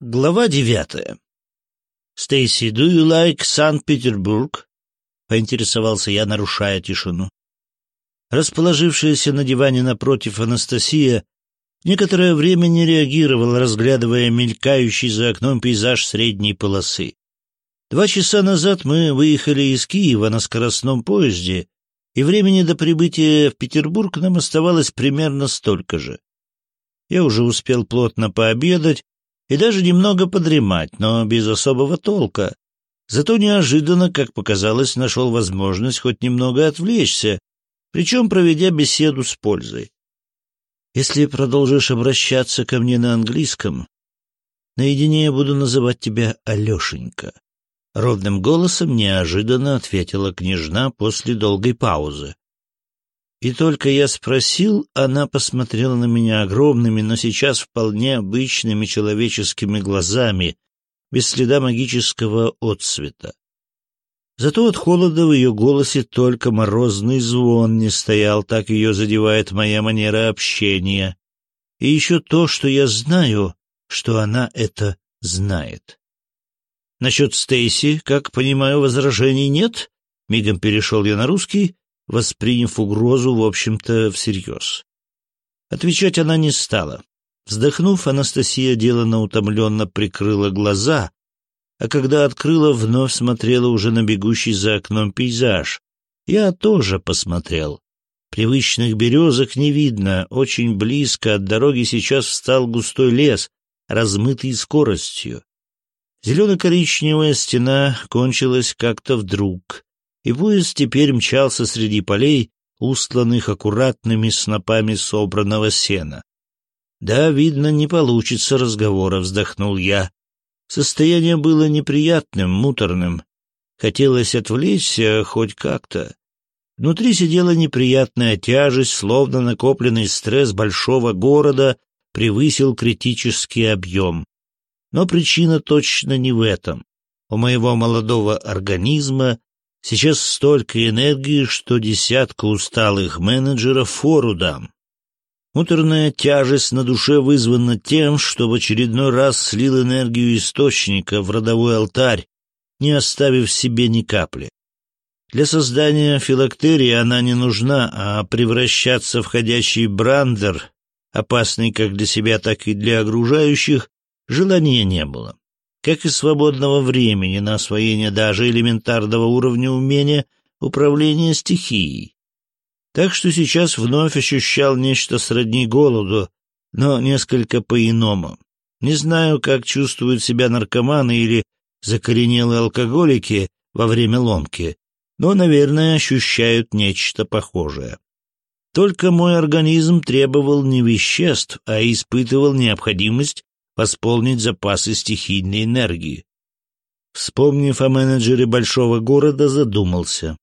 Глава девятая. «Стейси, do you like Санкт-Петербург?» — поинтересовался я, нарушая тишину. Расположившаяся на диване напротив Анастасия некоторое время не реагировала, разглядывая мелькающий за окном пейзаж средней полосы. Два часа назад мы выехали из Киева на скоростном поезде, и времени до прибытия в Петербург нам оставалось примерно столько же. Я уже успел плотно пообедать, и даже немного подремать, но без особого толка. Зато неожиданно, как показалось, нашел возможность хоть немного отвлечься, причем проведя беседу с пользой. Если продолжишь обращаться ко мне на английском, наедине я буду называть тебя Алешенька. Ровным голосом неожиданно ответила княжна после долгой паузы. И только я спросил, она посмотрела на меня огромными, но сейчас вполне обычными человеческими глазами, без следа магического отсвета. Зато от холода в ее голосе только морозный звон не стоял, так ее задевает моя манера общения. И еще то, что я знаю, что она это знает. Насчет Стейси, как понимаю, возражений нет? Мигом перешел я на русский, восприняв угрозу, в общем-то, всерьез. Отвечать она не стала. Вздохнув, Анастасия деланно утомленно прикрыла глаза, а когда открыла, вновь смотрела уже на бегущий за окном пейзаж. Я тоже посмотрел. Привычных березок не видно, очень близко от дороги сейчас встал густой лес, размытый скоростью. Зелено-коричневая стена кончилась как-то вдруг и поезд теперь мчался среди полей, устланных аккуратными снопами собранного сена. «Да, видно, не получится разговора», — вздохнул я. Состояние было неприятным, муторным. Хотелось отвлечься хоть как-то. Внутри сидела неприятная тяжесть, словно накопленный стресс большого города превысил критический объем. Но причина точно не в этом. У моего молодого организма Сейчас столько энергии, что десятка усталых менеджеров фору дам. Муторная тяжесть на душе вызвана тем, что в очередной раз слил энергию источника в родовой алтарь, не оставив себе ни капли. Для создания филактерии она не нужна, а превращаться в ходячий брандер, опасный как для себя, так и для окружающих, желания не было как и свободного времени на освоение даже элементарного уровня умения управления стихией. Так что сейчас вновь ощущал нечто сродни голоду, но несколько по-иному. Не знаю, как чувствуют себя наркоманы или закоренелые алкоголики во время ломки, но, наверное, ощущают нечто похожее. Только мой организм требовал не веществ, а испытывал необходимость восполнить запасы стихийной энергии. Вспомнив о менеджере большого города, задумался.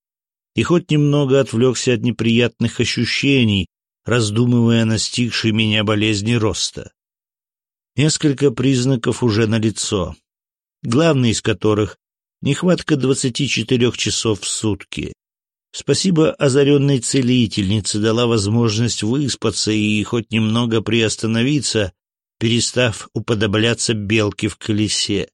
И хоть немного отвлекся от неприятных ощущений, раздумывая о настигшей меня болезни роста. Несколько признаков уже налицо, главный из которых — нехватка 24 часов в сутки. Спасибо озаренной целительнице дала возможность выспаться и хоть немного приостановиться перестав уподобляться белке в колесе.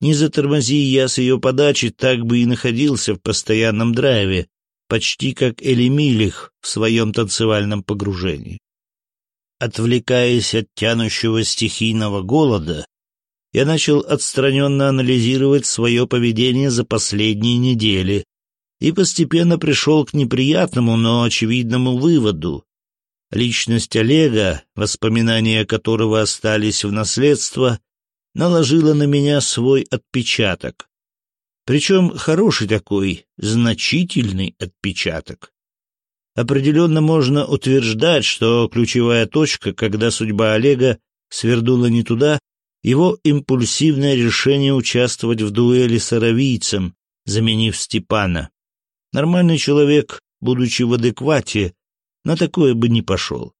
Не затормози я с ее подачи, так бы и находился в постоянном драйве, почти как Элемилих в своем танцевальном погружении. Отвлекаясь от тянущего стихийного голода, я начал отстраненно анализировать свое поведение за последние недели и постепенно пришел к неприятному, но очевидному выводу. Личность Олега, воспоминания которого остались в наследство, наложила на меня свой отпечаток. Причем хороший такой, значительный отпечаток. Определенно можно утверждать, что ключевая точка, когда судьба Олега свернула не туда, его импульсивное решение участвовать в дуэли с аравийцем, заменив Степана. Нормальный человек, будучи в адеквате, на такое бы не пошел.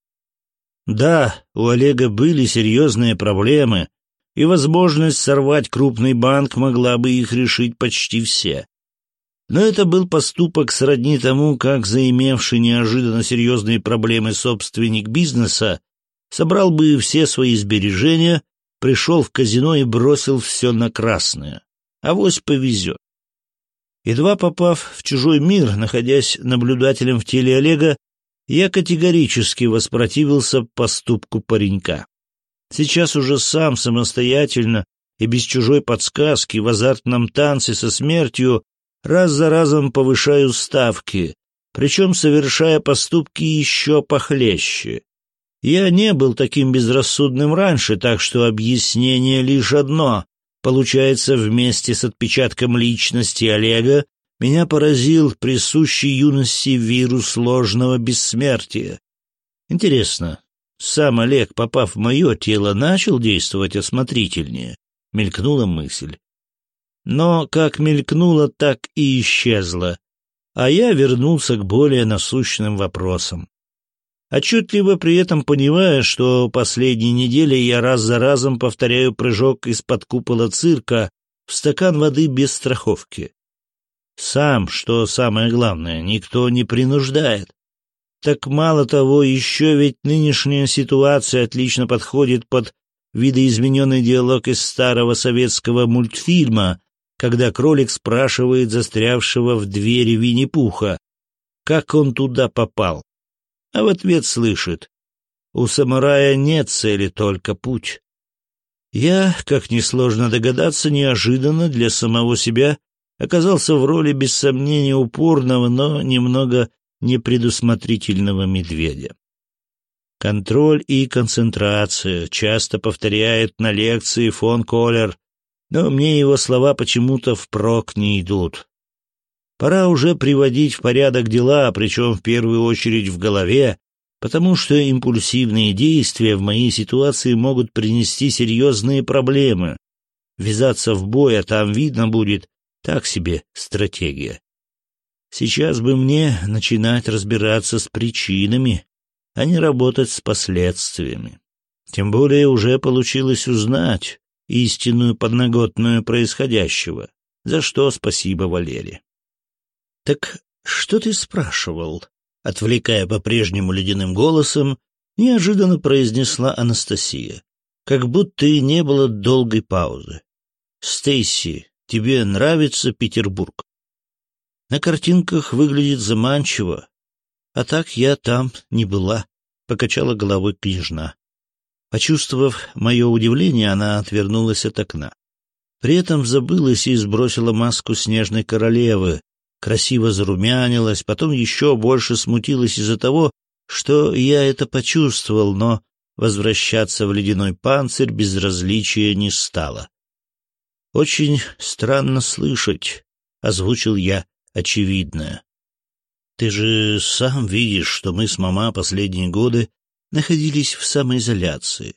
Да, у Олега были серьезные проблемы, и возможность сорвать крупный банк могла бы их решить почти все. Но это был поступок сродни тому, как заимевший неожиданно серьезные проблемы собственник бизнеса собрал бы все свои сбережения, пришел в казино и бросил все на красное. Авось повезет. Едва попав в чужой мир, находясь наблюдателем в теле Олега, я категорически воспротивился поступку паренька. Сейчас уже сам самостоятельно и без чужой подсказки в азартном танце со смертью раз за разом повышаю ставки, причем совершая поступки еще похлеще. Я не был таким безрассудным раньше, так что объяснение лишь одно. Получается, вместе с отпечатком личности Олега меня поразил присущий юности вирус ложного бессмертия. Интересно, сам Олег, попав в мое тело, начал действовать осмотрительнее? Мелькнула мысль. Но как мелькнула, так и исчезла, а я вернулся к более насущным вопросам. Отчетливо при этом понимая, что последние недели я раз за разом повторяю прыжок из-под купола цирка в стакан воды без страховки. Сам, что самое главное, никто не принуждает. Так мало того, еще ведь нынешняя ситуация отлично подходит под видоизмененный диалог из старого советского мультфильма, когда кролик спрашивает застрявшего в двери Винни-Пуха, как он туда попал. А в ответ слышит, у самурая нет цели, только путь. Я, как несложно догадаться, неожиданно для самого себя оказался в роли без сомнения упорного, но немного непредусмотрительного медведя. Контроль и концентрация часто повторяет на лекции фон Коллер, но мне его слова почему-то впрок не идут. Пора уже приводить в порядок дела, причем в первую очередь в голове, потому что импульсивные действия в моей ситуации могут принести серьезные проблемы. Ввязаться в бой, а там видно будет, так себе стратегия. Сейчас бы мне начинать разбираться с причинами, а не работать с последствиями. Тем более уже получилось узнать, истинную подноготную происходящего, за что спасибо Валере. — Так что ты спрашивал? — отвлекая по-прежнему ледяным голосом, неожиданно произнесла Анастасия, как будто и не было долгой паузы. — Стейси, тебе нравится Петербург? На картинках выглядит заманчиво, а так я там не была, — покачала головой княжна. Почувствовав мое удивление, она отвернулась от окна. При этом забылась и сбросила маску снежной королевы, красиво зарумянилась, потом еще больше смутилась из-за того, что я это почувствовал, но возвращаться в ледяной панцирь безразличия не стало. «Очень странно слышать», — озвучил я очевидное. «Ты же сам видишь, что мы с мама последние годы находились в самоизоляции.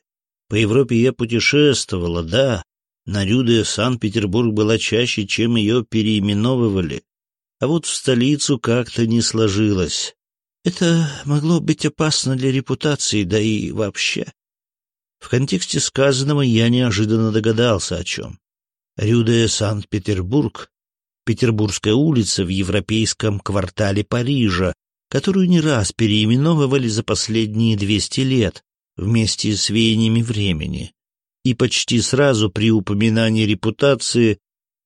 По Европе я путешествовала, да, на Рюде Санкт-Петербург была чаще, чем ее переименовывали. А вот в столицу как-то не сложилось. Это могло быть опасно для репутации, да и вообще. В контексте сказанного я неожиданно догадался о чем. Рюде Санкт-Петербург — Петербургская улица в европейском квартале Парижа, которую не раз переименовывали за последние 200 лет вместе с веяниями времени, и почти сразу при упоминании репутации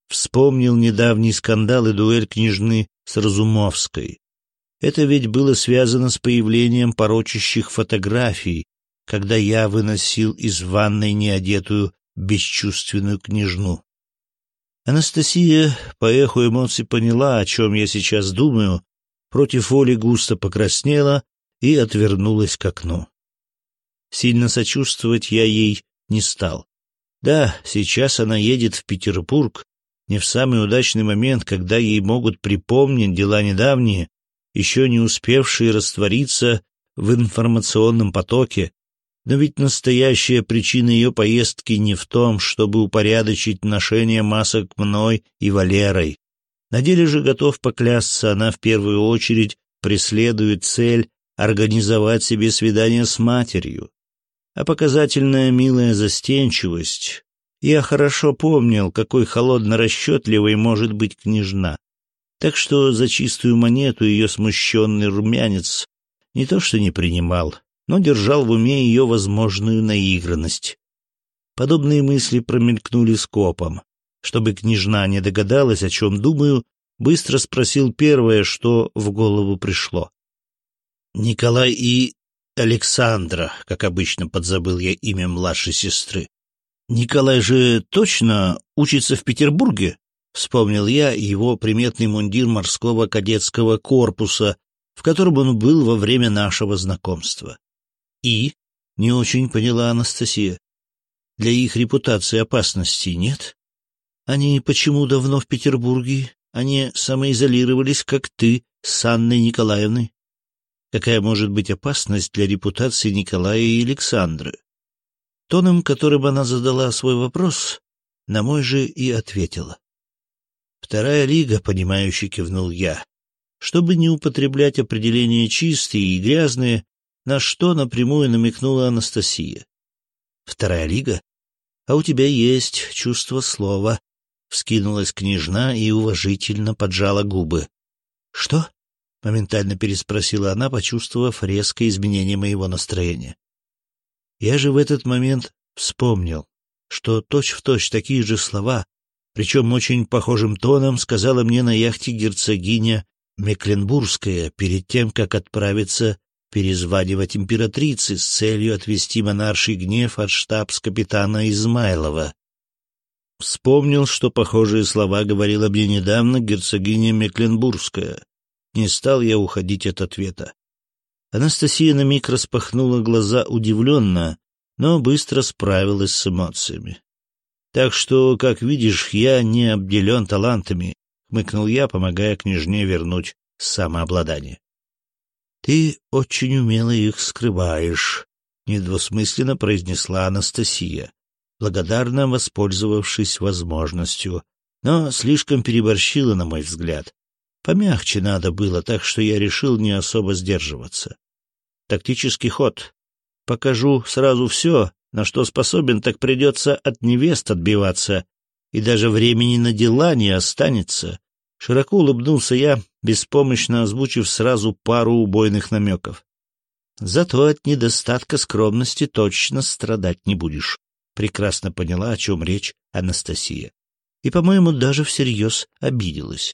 вспомнил недавний скандал и дуэль княжны с Разумовской. Это ведь было связано с появлением порочащих фотографий, когда я выносил из ванной неодетую бесчувственную княжну. Анастасия по эху эмоций поняла, о чем я сейчас думаю, против воли густо покраснела и отвернулась к окну. Сильно сочувствовать я ей не стал. Да, сейчас она едет в Петербург, не в самый удачный момент, когда ей могут припомнить дела недавние, еще не успевшие раствориться в информационном потоке, но ведь настоящая причина ее поездки не в том, чтобы упорядочить ношение масок мной и Валерой, на деле же готов поклясться, она в первую очередь преследует цель организовать себе свидание с матерью. А показательная милая застенчивость... Я хорошо помнил, какой холодно-расчетливой может быть княжна. Так что за чистую монету ее смущенный румянец не то что не принимал, но держал в уме ее возможную наигранность. Подобные мысли промелькнули скопом. Чтобы княжна не догадалась, о чем думаю, быстро спросил первое, что в голову пришло. Николай и Александра, как обычно подзабыл я имя младшей сестры. Николай же точно учится в Петербурге? Вспомнил я его приметный мундир морского кадетского корпуса, в котором он был во время нашего знакомства. И? Не очень поняла Анастасия. Для их репутации опасности нет? Они почему давно в Петербурге? Они самоизолировались, как ты, с Анной Николаевной. Какая может быть опасность для репутации Николая и Александры? Тоном, которым она задала свой вопрос, на мой же и ответила. Вторая лига, понимающе кивнул я. Чтобы не употреблять определение «чистые» и «грязные», на что напрямую намекнула Анастасия. Вторая лига? А у тебя есть чувство слова. Вскинулась княжна и уважительно поджала губы. Что? Моментально переспросила она, почувствовав резкое изменение моего настроения. Я же в этот момент вспомнил, что точь-в-точь точь такие же слова, причем очень похожим тоном, сказала мне на яхте герцогиня Мекленбургская перед тем, как отправиться перезванивать императрицы с целью отвести монарший гнев от штабс-капитана Измайлова. Вспомнил, что похожие слова говорила мне недавно герцогиня Мекленбургская. Не стал я уходить от ответа. Анастасия на миг распахнула глаза удивленно, но быстро справилась с эмоциями. «Так что, как видишь, я не обделен талантами», — хмыкнул я, помогая княжне вернуть самообладание. «Ты очень умело их скрываешь», — недвусмысленно произнесла Анастасия, благодарно воспользовавшись возможностью, но слишком переборщила, на мой взгляд. Помягче надо было, так что я решил не особо сдерживаться. Тактический ход. Покажу сразу все, на что способен, так придется от невест отбиваться, и даже времени на дела не останется. Широко улыбнулся я, беспомощно озвучив сразу пару убойных намеков. Зато от недостатка скромности точно страдать не будешь. Прекрасно поняла, о чем речь Анастасия. И, по-моему, даже всерьез обиделась.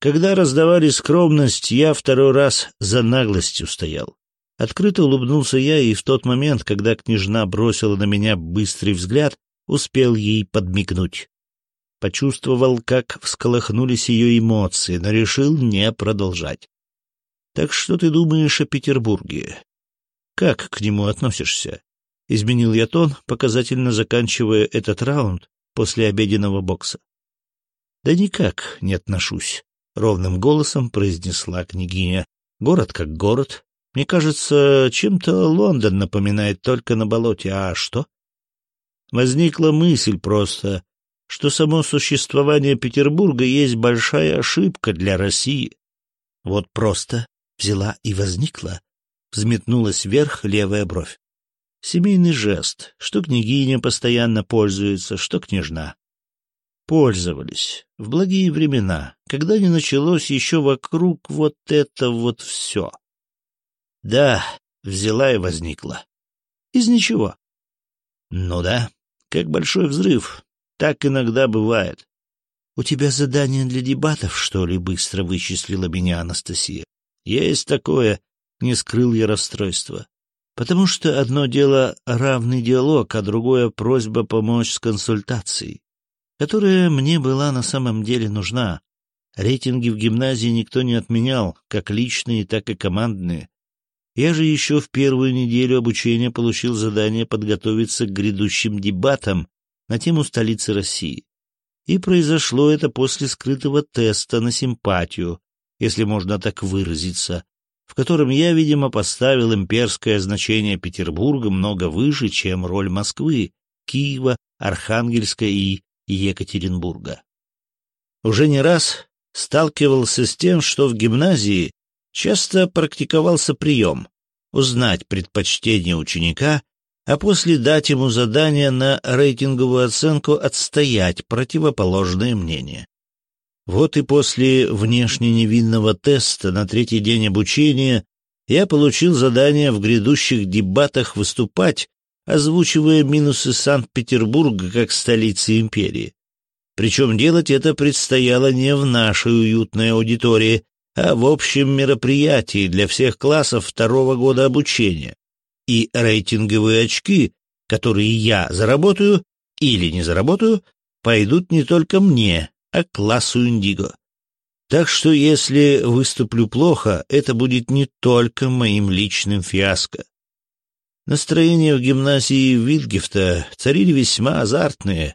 Когда раздавали скромность, я второй раз за наглостью стоял. Открыто улыбнулся я, и в тот момент, когда княжна бросила на меня быстрый взгляд, успел ей подмигнуть. Почувствовал, как всколыхнулись ее эмоции, но решил не продолжать. «Так что ты думаешь о Петербурге? Как к нему относишься?» Изменил я тон, показательно заканчивая этот раунд после обеденного бокса. «Да никак не отношусь», — ровным голосом произнесла княгиня. «Город как город. Мне кажется, чем-то Лондон напоминает только на болоте. А что?» Возникла мысль просто, что само существование Петербурга есть большая ошибка для России. Вот просто взяла и возникла, взметнулась вверх левая бровь. Семейный жест, что княгиня постоянно пользуется, что княжна. Пользовались. В благие времена, когда не началось еще вокруг вот это вот все. Да, взяла и возникла. Из ничего. Ну да, как большой взрыв, так иногда бывает. — У тебя задание для дебатов, что ли? — быстро вычислила меня Анастасия. — Есть такое, — не скрыл я расстройства. Потому что одно дело — равный диалог, а другое — просьба помочь с консультацией, которая мне была на самом деле нужна. Рейтинги в гимназии никто не отменял, как личные, так и командные. Я же еще в первую неделю обучения получил задание подготовиться к грядущим дебатам на тему столицы России. И произошло это после скрытого теста на симпатию, если можно так выразиться, в котором я, видимо, поставил имперское значение Петербурга много выше, чем роль Москвы, Киева, Архангельска и Екатеринбурга. Уже не раз сталкивался с тем, что в гимназии часто практиковался прием — узнать предпочтение ученика а после дать ему задание на рейтинговую оценку отстоять противоположное мнение. Вот и после внешне невинного теста на третий день обучения я получил задание в грядущих дебатах выступать озвучивая минусы Санкт-Петербурга как столицы империи. Причем делать это предстояло не в нашей уютной аудитории, а в общем мероприятии для всех классов второго года обучения. И рейтинговые очки, которые я заработаю или не заработаю, пойдут не только мне, а классу Индиго. Так что если выступлю плохо, это будет не только моим личным фиаско. Настроения в гимназии Витгефта царили весьма азартные,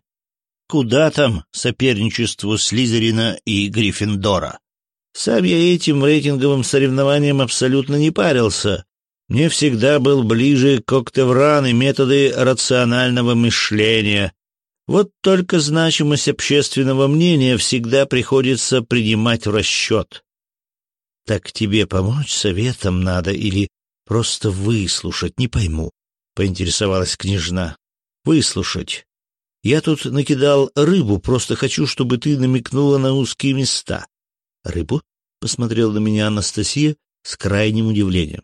Куда там соперничеству Слизерина и Гриффиндора? Сам я этим рейтинговым соревнованием абсолютно не парился. Мне всегда был ближе коктевран и методы рационального мышления. Вот только значимость общественного мнения всегда приходится принимать в расчет. Так тебе помочь советом надо или просто выслушать, не пойму, — поинтересовалась княжна. Выслушать. Я тут накидал рыбу, просто хочу, чтобы ты намекнула на узкие места. Рыбу? Посмотрел на меня Анастасия с крайним удивлением.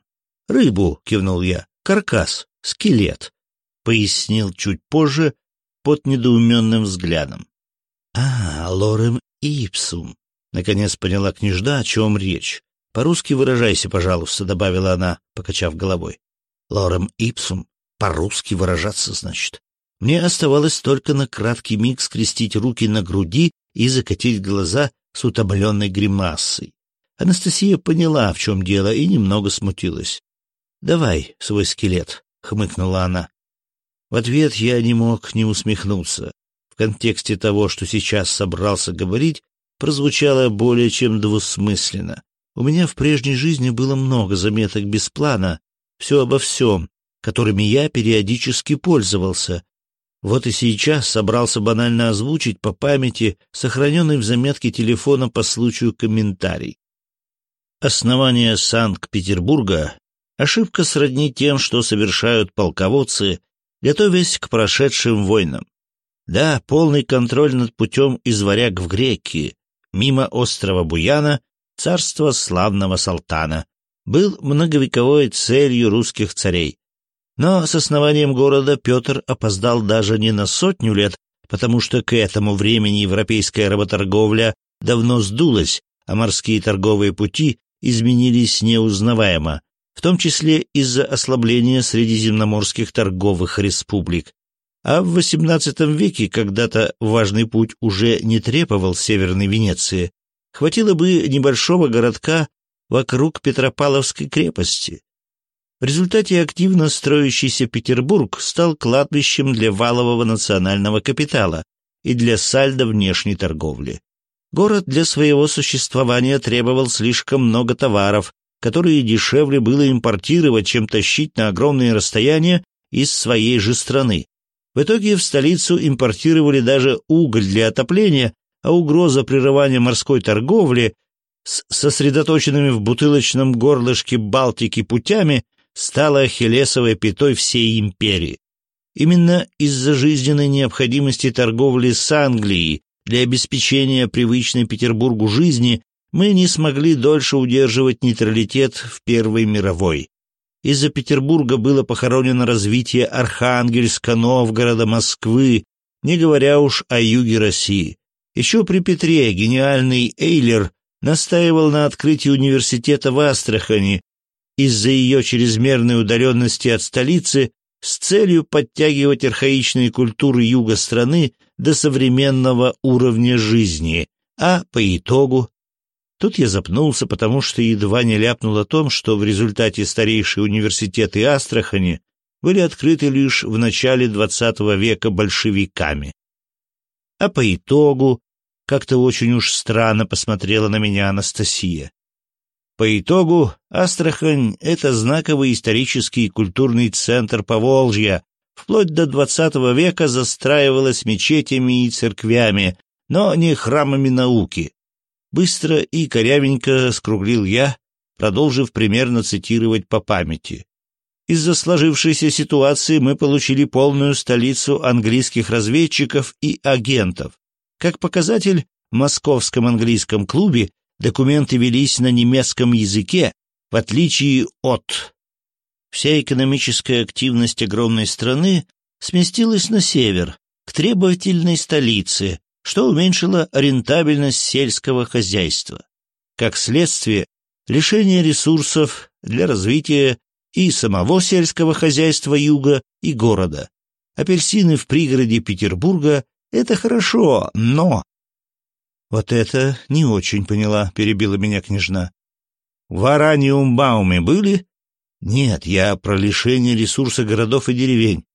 Рыбу, кивнул я. Каркас, скелет. Пояснил чуть позже под недоуменным взглядом. А, лорем ипсум. Наконец поняла княжда, о чем речь. По-русски выражайся, пожалуйста, добавила она, покачав головой. Лорем ипсум. По-русски выражаться, значит. Мне оставалось только на краткий миг скрестить руки на груди и закатить глаза с утомленной гримасой. Анастасия поняла, в чем дело, и немного смутилась. «Давай свой скелет», — хмыкнула она. В ответ я не мог не усмехнуться. В контексте того, что сейчас собрался говорить, прозвучало более чем двусмысленно. У меня в прежней жизни было много заметок без плана, все обо всем, которыми я периодически пользовался, вот и сейчас собрался банально озвучить по памяти сохраненный в заметке телефона по случаю комментарий. Основание Санкт-Петербурга — ошибка сродни тем, что совершают полководцы, готовясь к прошедшим войнам. Да, полный контроль над путем из варяг в греки, мимо острова Буяна, царства славного Салтана, был многовековой целью русских царей. Но с основанием города Петр опоздал даже не на сотню лет, потому что к этому времени европейская работорговля давно сдулась, а морские торговые пути изменились неузнаваемо, в том числе из-за ослабления средиземноморских торговых республик. А в XVIII веке когда-то важный путь уже не требовал Северной Венеции. Хватило бы небольшого городка вокруг Петропавловской крепости. В результате активно строящийся Петербург стал кладбищем для валового национального капитала и для сальдо внешней торговли. Город для своего существования требовал слишком много товаров, которые дешевле было импортировать, чем тащить на огромные расстояния из своей же страны. В итоге в столицу импортировали даже уголь для отопления, а угроза прерывания морской торговли с сосредоточенными в бутылочном горлышке Балтики путями стала ахиллесовой пятой всей империи. Именно из-за жизненной необходимости торговли с Англией для обеспечения привычной Петербургу жизни мы не смогли дольше удерживать нейтралитет в Первой мировой. Из-за Петербурга было похоронено развитие Архангельска, Новгорода, Москвы, не говоря уж о юге России. Еще при Петре гениальный Эйлер настаивал на открытии университета в Астрахани, из-за ее чрезмерной удаленности от столицы с целью подтягивать архаичные культуры юга страны до современного уровня жизни, а по итогу... Тут я запнулся, потому что едва не ляпнул о том, что в результате старейшие университеты Астрахани были открыты лишь в начале XX века большевиками. А по итогу как-то очень уж странно посмотрела на меня Анастасия. По итогу, Астрахань — это знаковый исторический и культурный центр Поволжья, вплоть до XX века застраивалась мечетями и церквями, но не храмами науки. Быстро и корявенько скруглил я, продолжив примерно цитировать по памяти. Из-за сложившейся ситуации мы получили полную столицу английских разведчиков и агентов. Как показатель, в Московском английском клубе документы велись на немецком языке, в отличие от... Вся экономическая активность огромной страны сместилась на север, к требовательной столице, что уменьшило рентабельность сельского хозяйства. Как следствие, лишение ресурсов для развития и самого сельского хозяйства юга и города. Апельсины в пригороде Петербурга — это хорошо, но... Вот это не очень поняла, перебила меня княжна. В Араниумбауме были? Нет, я про лишение ресурса городов и деревень.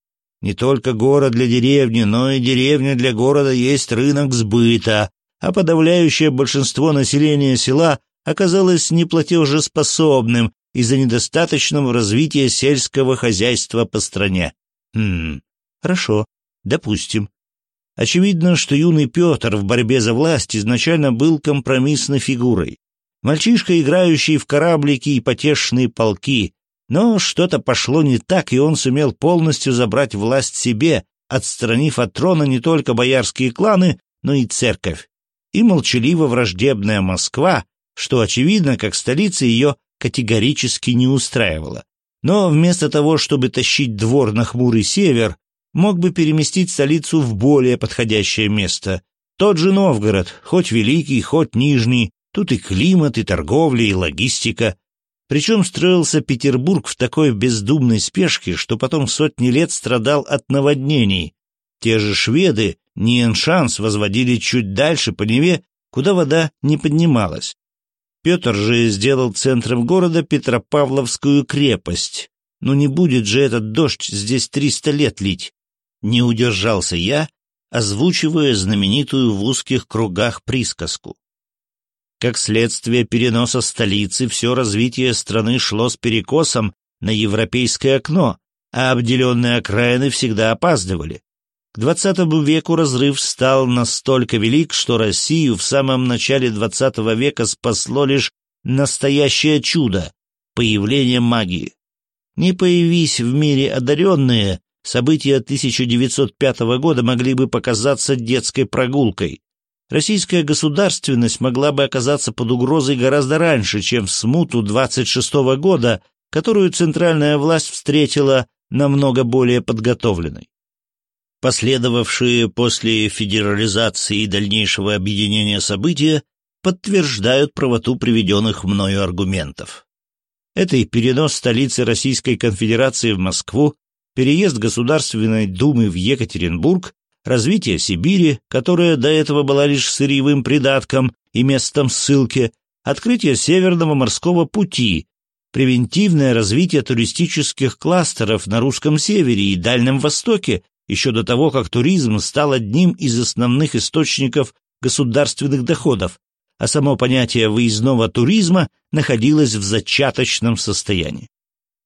Не только город для деревни, но и деревня для города есть рынок сбыта, а подавляющее большинство населения села оказалось неплатежеспособным из-за недостаточного развития сельского хозяйства по стране. Хм, хорошо, допустим. Очевидно, что юный Петр в борьбе за власть изначально был компромиссной фигурой. Мальчишка, играющий в кораблики и потешные полки, но что-то пошло не так, и он сумел полностью забрать власть себе, отстранив от трона не только боярские кланы, но и церковь. И молчаливо враждебная Москва, что, очевидно, как столица ее категорически не устраивала. Но вместо того, чтобы тащить двор на хмурый север, мог бы переместить столицу в более подходящее место. Тот же Новгород, хоть великий, хоть нижний, тут и климат, и торговля, и логистика. Причем строился Петербург в такой бездумной спешке, что потом сотни лет страдал от наводнений. Те же шведы Ниеншанс возводили чуть дальше по Неве, куда вода не поднималась. Петр же сделал центром города Петропавловскую крепость. Но не будет же этот дождь здесь триста лет лить. Не удержался я, озвучивая знаменитую в узких кругах присказку. Как следствие переноса столицы, все развитие страны шло с перекосом на европейское окно, а обделенные окраины всегда опаздывали. К XX веку разрыв стал настолько велик, что Россию в самом начале XX века спасло лишь настоящее чудо — появление магии. Не появись в мире одаренные, события 1905 года могли бы показаться детской прогулкой. Российская государственность могла бы оказаться под угрозой гораздо раньше, чем в смуту 26 -го года, которую центральная власть встретила намного более подготовленной. Последовавшие после федерализации и дальнейшего объединения события подтверждают правоту приведенных мною аргументов. Это и перенос столицы Российской Конфедерации в Москву, переезд Государственной Думы в Екатеринбург развитие Сибири, которая до этого была лишь сырьевым придатком и местом ссылки, открытие Северного морского пути, превентивное развитие туристических кластеров на русском севере и Дальнем Востоке еще до того, как туризм стал одним из основных источников государственных доходов, а само понятие выездного туризма находилось в зачаточном состоянии.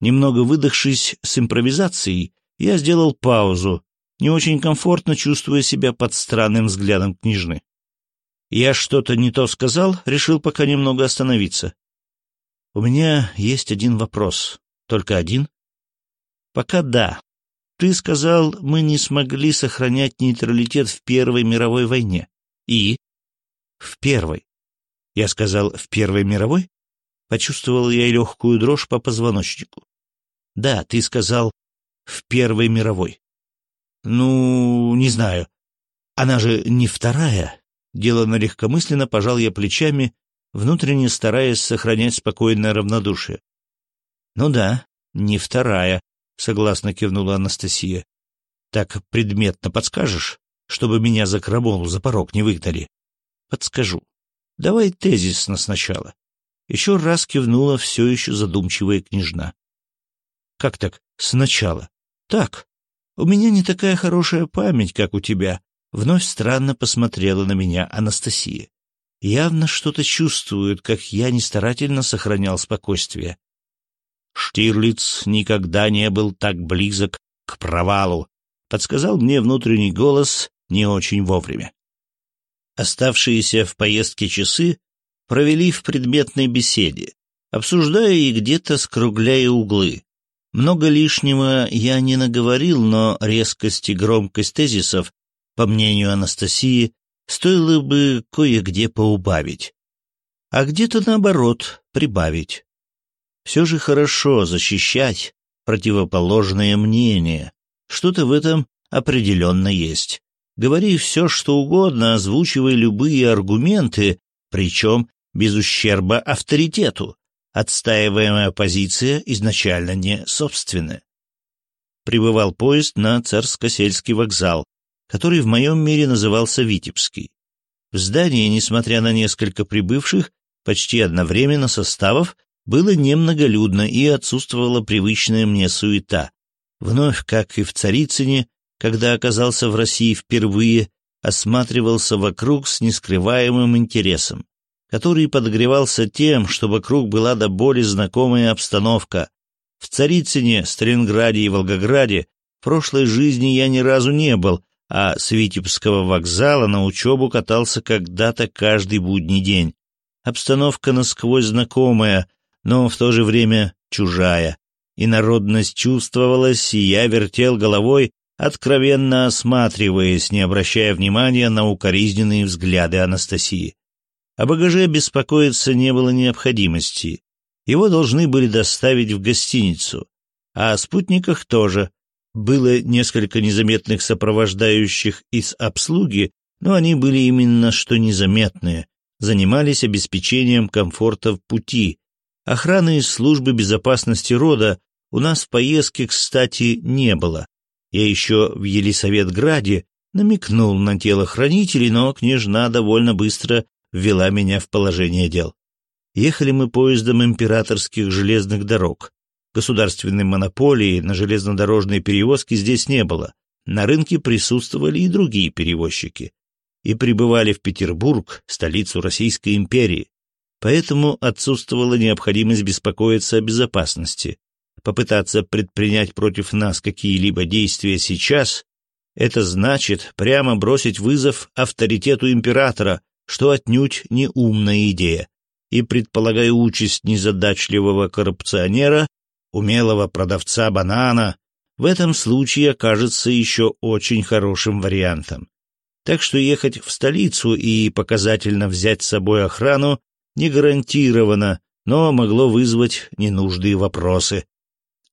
Немного выдохшись с импровизацией, я сделал паузу, не очень комфортно чувствуя себя под странным взглядом княжны. Я что-то не то сказал, решил пока немного остановиться. У меня есть один вопрос. Только один? Пока да. Ты сказал, мы не смогли сохранять нейтралитет в Первой мировой войне. И? В Первой. Я сказал, в Первой мировой? Почувствовал я легкую дрожь по позвоночнику. Да, ты сказал, в Первой мировой. Ну, не знаю. Она же не вторая. Делано легкомысленно пожал я плечами, внутренне стараясь сохранять спокойное равнодушие. Ну да, не вторая, согласно кивнула Анастасия. Так предметно подскажешь, чтобы меня за крамолу за порог не выгнали? Подскажу. Давай тезисно сначала. Еще раз кивнула все еще задумчивая княжна. Как так сначала? Так, у меня не такая хорошая память, как у тебя. Вновь странно посмотрела на меня Анастасия. Явно что-то чувствует, как я нестарательно сохранял спокойствие. Штирлиц никогда не был так близок к провалу, подсказал мне внутренний голос не очень вовремя. Оставшиеся в поездке часы провели в предметной беседе, обсуждая и где-то скругляя углы. Много лишнего я не наговорил, но резкость и громкость тезисов, по мнению Анастасии, стоило бы кое-где поубавить. А где-то, наоборот, прибавить. Все же хорошо защищать, противоположное мнение. Что-то в этом определенно есть. Говори все, что угодно, озвучивай любые аргументы, причем без ущерба авторитету. Отстаиваемая позиция изначально не собственная. Прибывал поезд на Царско-сельский вокзал, который в моем мире назывался Витебский. В здании, несмотря на несколько прибывших, почти одновременно составов, было немноголюдно и отсутствовала привычная мне суета. Вновь, как и в Царицыне, когда оказался в России впервые, осматривался вокруг с нескрываемым интересом, который подогревался тем, что вокруг была до боли знакомая обстановка. В Царицыне, Сталинграде и Волгограде в прошлой жизни я ни разу не был, а с Витебского вокзала на учебу катался когда-то каждый будний день. Обстановка насквозь знакомая, но в то же время чужая. И народность чувствовалась, и я вертел головой, откровенно осматриваясь, не обращая внимания на укоризненные взгляды Анастасии. О багаже беспокоиться не было необходимости. Его должны были доставить в гостиницу. А о спутниках тоже. Было несколько незаметных сопровождающих из обслуги, но они были именно что незаметные, занимались обеспечением комфорта в пути, Охраны из службы безопасности рода у нас в поездке, кстати, не было. Я еще в Елисаветграде намекнул на телохранителей, но княжна довольно быстро ввела меня в положение дел. Ехали мы поездом императорских железных дорог. Государственной монополии на железнодорожные перевозки здесь не было. На рынке присутствовали и другие перевозчики. И прибывали в Петербург, столицу Российской империи. Поэтому отсутствовала необходимость беспокоиться о безопасности. Попытаться предпринять против нас какие-либо действия сейчас — это значит прямо бросить вызов авторитету императора, что отнюдь не умная идея. И, предполагая участь незадачливого коррупционера, умелого продавца банана, в этом случае окажется еще очень хорошим вариантом. Так что ехать в столицу и показательно взять с собой охрану не гарантированно, но могло вызвать ненужные вопросы.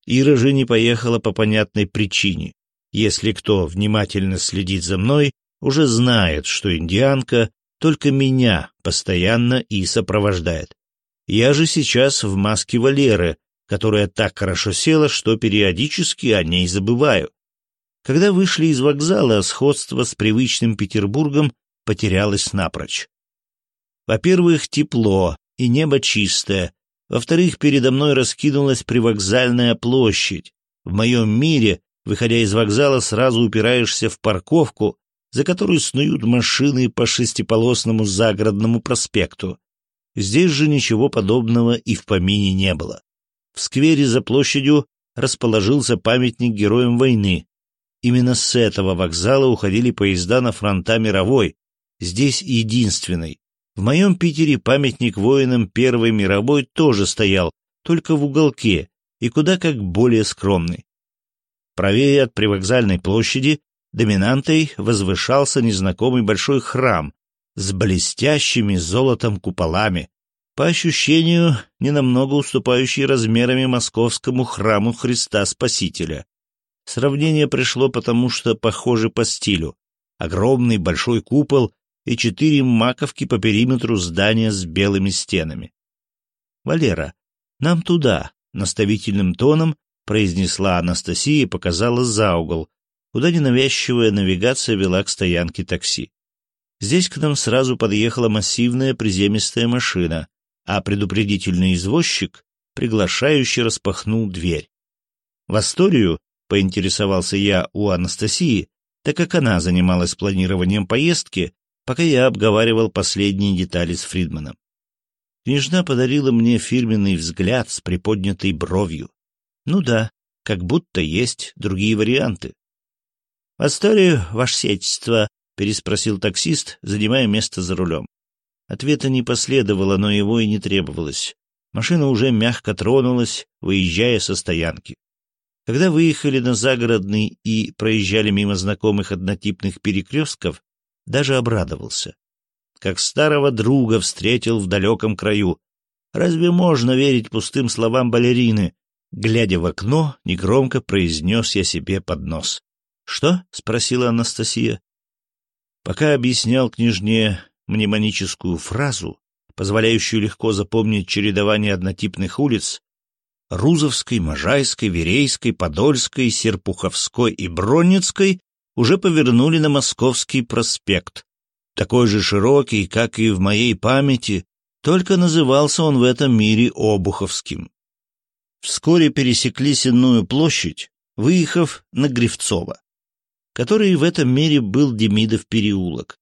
Ира же не поехала по понятной причине. Если кто внимательно следит за мной, уже знает, что индианка только меня постоянно и сопровождает. Я же сейчас в маске Валеры, которая так хорошо села, что периодически о ней забываю. Когда вышли из вокзала, сходство с привычным Петербургом потерялось напрочь. Во-первых, тепло и небо чистое. Во-вторых, передо мной раскинулась привокзальная площадь. В моем мире, выходя из вокзала, сразу упираешься в парковку, за которую снуют машины по шестиполосному загородному проспекту. Здесь же ничего подобного и в помине не было. В сквере за площадью расположился памятник героям войны. Именно с этого вокзала уходили поезда на фронта мировой, здесь единственный. В моем Питере памятник воинам Первой мировой тоже стоял, только в уголке и куда как более скромный. Правее от привокзальной площади доминантой возвышался незнакомый большой храм с блестящими золотом куполами, по ощущению, ненамного уступающий размерами московскому храму Христа Спасителя. Сравнение пришло потому, что похоже по стилю. Огромный большой купол и четыре маковки по периметру здания с белыми стенами. «Валера, нам туда», — наставительным тоном произнесла Анастасия и показала за угол, куда ненавязчивая навигация вела к стоянке такси. Здесь к нам сразу подъехала массивная приземистая машина, а предупредительный извозчик приглашающе распахнул дверь. В Асторию поинтересовался я у Анастасии, так как она занималась планированием поездки, пока я обговаривал последние детали с Фридманом. Княжна подарила мне фирменный взгляд с приподнятой бровью. Ну да, как будто есть другие варианты. — Асторию, ваше сечество? — переспросил таксист, занимая место за рулем. Ответа не последовало, но его и не требовалось. Машина уже мягко тронулась, выезжая со стоянки. Когда выехали на загородный и проезжали мимо знакомых однотипных перекрестков, даже обрадовался. Как старого друга встретил в далеком краю. Разве можно верить пустым словам балерины? Глядя в окно, негромко произнес я себе под нос. «Что?» — спросила Анастасия. Пока объяснял княжне мнемоническую фразу, позволяющую легко запомнить чередование однотипных улиц, Рузовской, Можайской, Верейской, Подольской, Серпуховской и Бронницкой уже повернули на Московский проспект, такой же широкий, как и в моей памяти, только назывался он в этом мире Обуховским. Вскоре пересекли Сенную площадь, выехав на Гривцово, который в этом мире был Демидов переулок.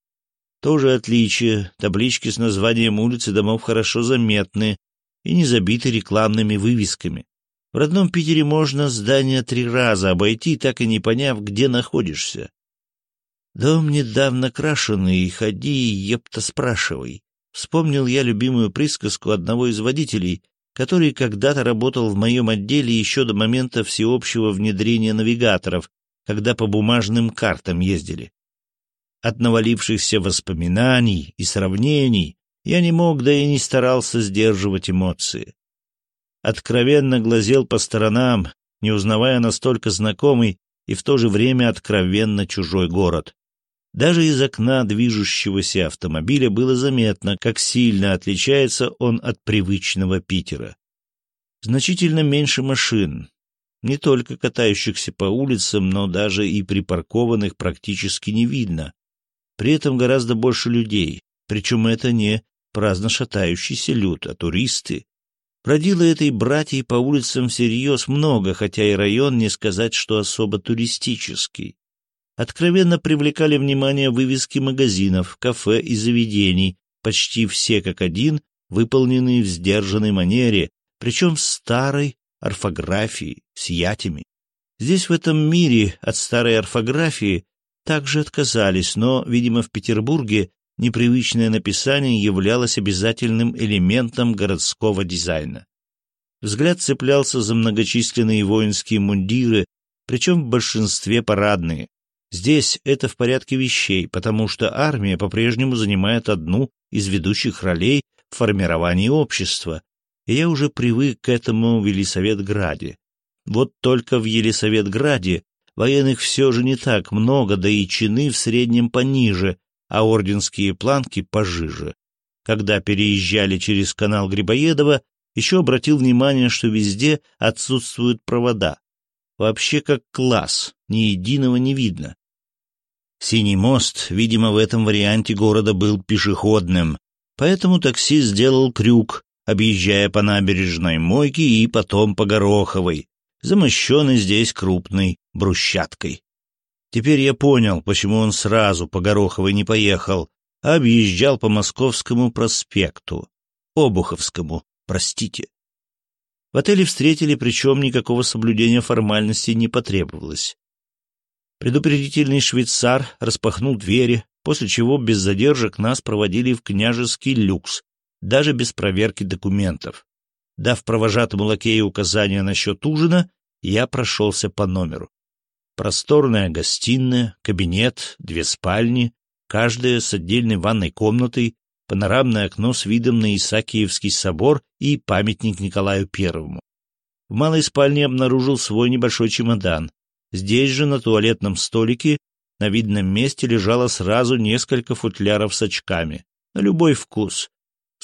Тоже отличие, таблички с названием улиц и домов хорошо заметны и не забиты рекламными вывесками. В родном Питере можно здание три раза обойти, так и не поняв, где находишься. Дом недавно крашеный, ходи, епта спрашивай. Вспомнил я любимую присказку одного из водителей, который когда-то работал в моем отделе еще до момента всеобщего внедрения навигаторов, когда по бумажным картам ездили. От навалившихся воспоминаний и сравнений я не мог, да и не старался сдерживать эмоции. Откровенно глазел по сторонам, не узнавая настолько знакомый и в то же время откровенно чужой город. Даже из окна движущегося автомобиля было заметно, как сильно отличается он от привычного Питера. Значительно меньше машин, не только катающихся по улицам, но даже и припаркованных практически не видно. При этом гораздо больше людей, причем это не праздно шатающийся люд, а туристы. Бродило этой братьей по улицам всерьез много, хотя и район не сказать, что особо туристический откровенно привлекали внимание вывески магазинов, кафе и заведений, почти все как один, выполненные в сдержанной манере, причем в старой орфографии, с ятями. Здесь, в этом мире, от старой орфографии также отказались, но, видимо, в Петербурге непривычное написание являлось обязательным элементом городского дизайна. Взгляд цеплялся за многочисленные воинские мундиры, причем в большинстве парадные, Здесь это в порядке вещей, потому что армия по-прежнему занимает одну из ведущих ролей в формировании общества, и я уже привык к этому в Елисаветграде. Вот только в Елисаветграде военных все же не так много, да и чины в среднем пониже, а орденские планки пожиже. Когда переезжали через канал Грибоедова, еще обратил внимание, что везде отсутствуют провода. Вообще как класс, ни единого не видно. Синий мост, видимо, в этом варианте города был пешеходным, поэтому такси сделал крюк, объезжая по набережной Мойки и потом по Гороховой, замощенной здесь крупной брусчаткой. Теперь я понял, почему он сразу по Гороховой не поехал, а объезжал по Московскому проспекту, Обуховскому, простите. В отеле встретили, причем никакого соблюдения формальностей не потребовалось. Предупредительный швейцар распахнул двери, после чего без задержек нас проводили в княжеский люкс, даже без проверки документов. Дав провожатому лакею указания насчет ужина, я прошелся по номеру. Просторная гостиная, кабинет, две спальни, каждая с отдельной ванной комнатой, панорамное окно с видом на Исаакиевский собор и памятник Николаю Первому. В малой спальне обнаружил свой небольшой чемодан, Здесь же на туалетном столике на видном месте лежало сразу несколько футляров с очками, на любой вкус.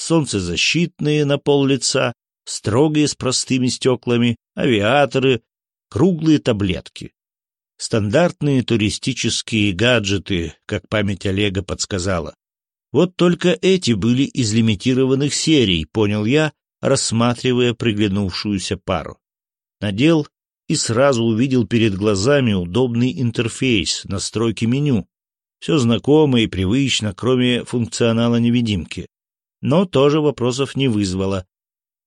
Солнцезащитные на пол лица, строгие с простыми стеклами, авиаторы, круглые таблетки. Стандартные туристические гаджеты, как память Олега подсказала. Вот только эти были из лимитированных серий, понял я, рассматривая приглянувшуюся пару. Надел и сразу увидел перед глазами удобный интерфейс настройки меню. Все знакомо и привычно, кроме функционала невидимки. Но тоже вопросов не вызвало.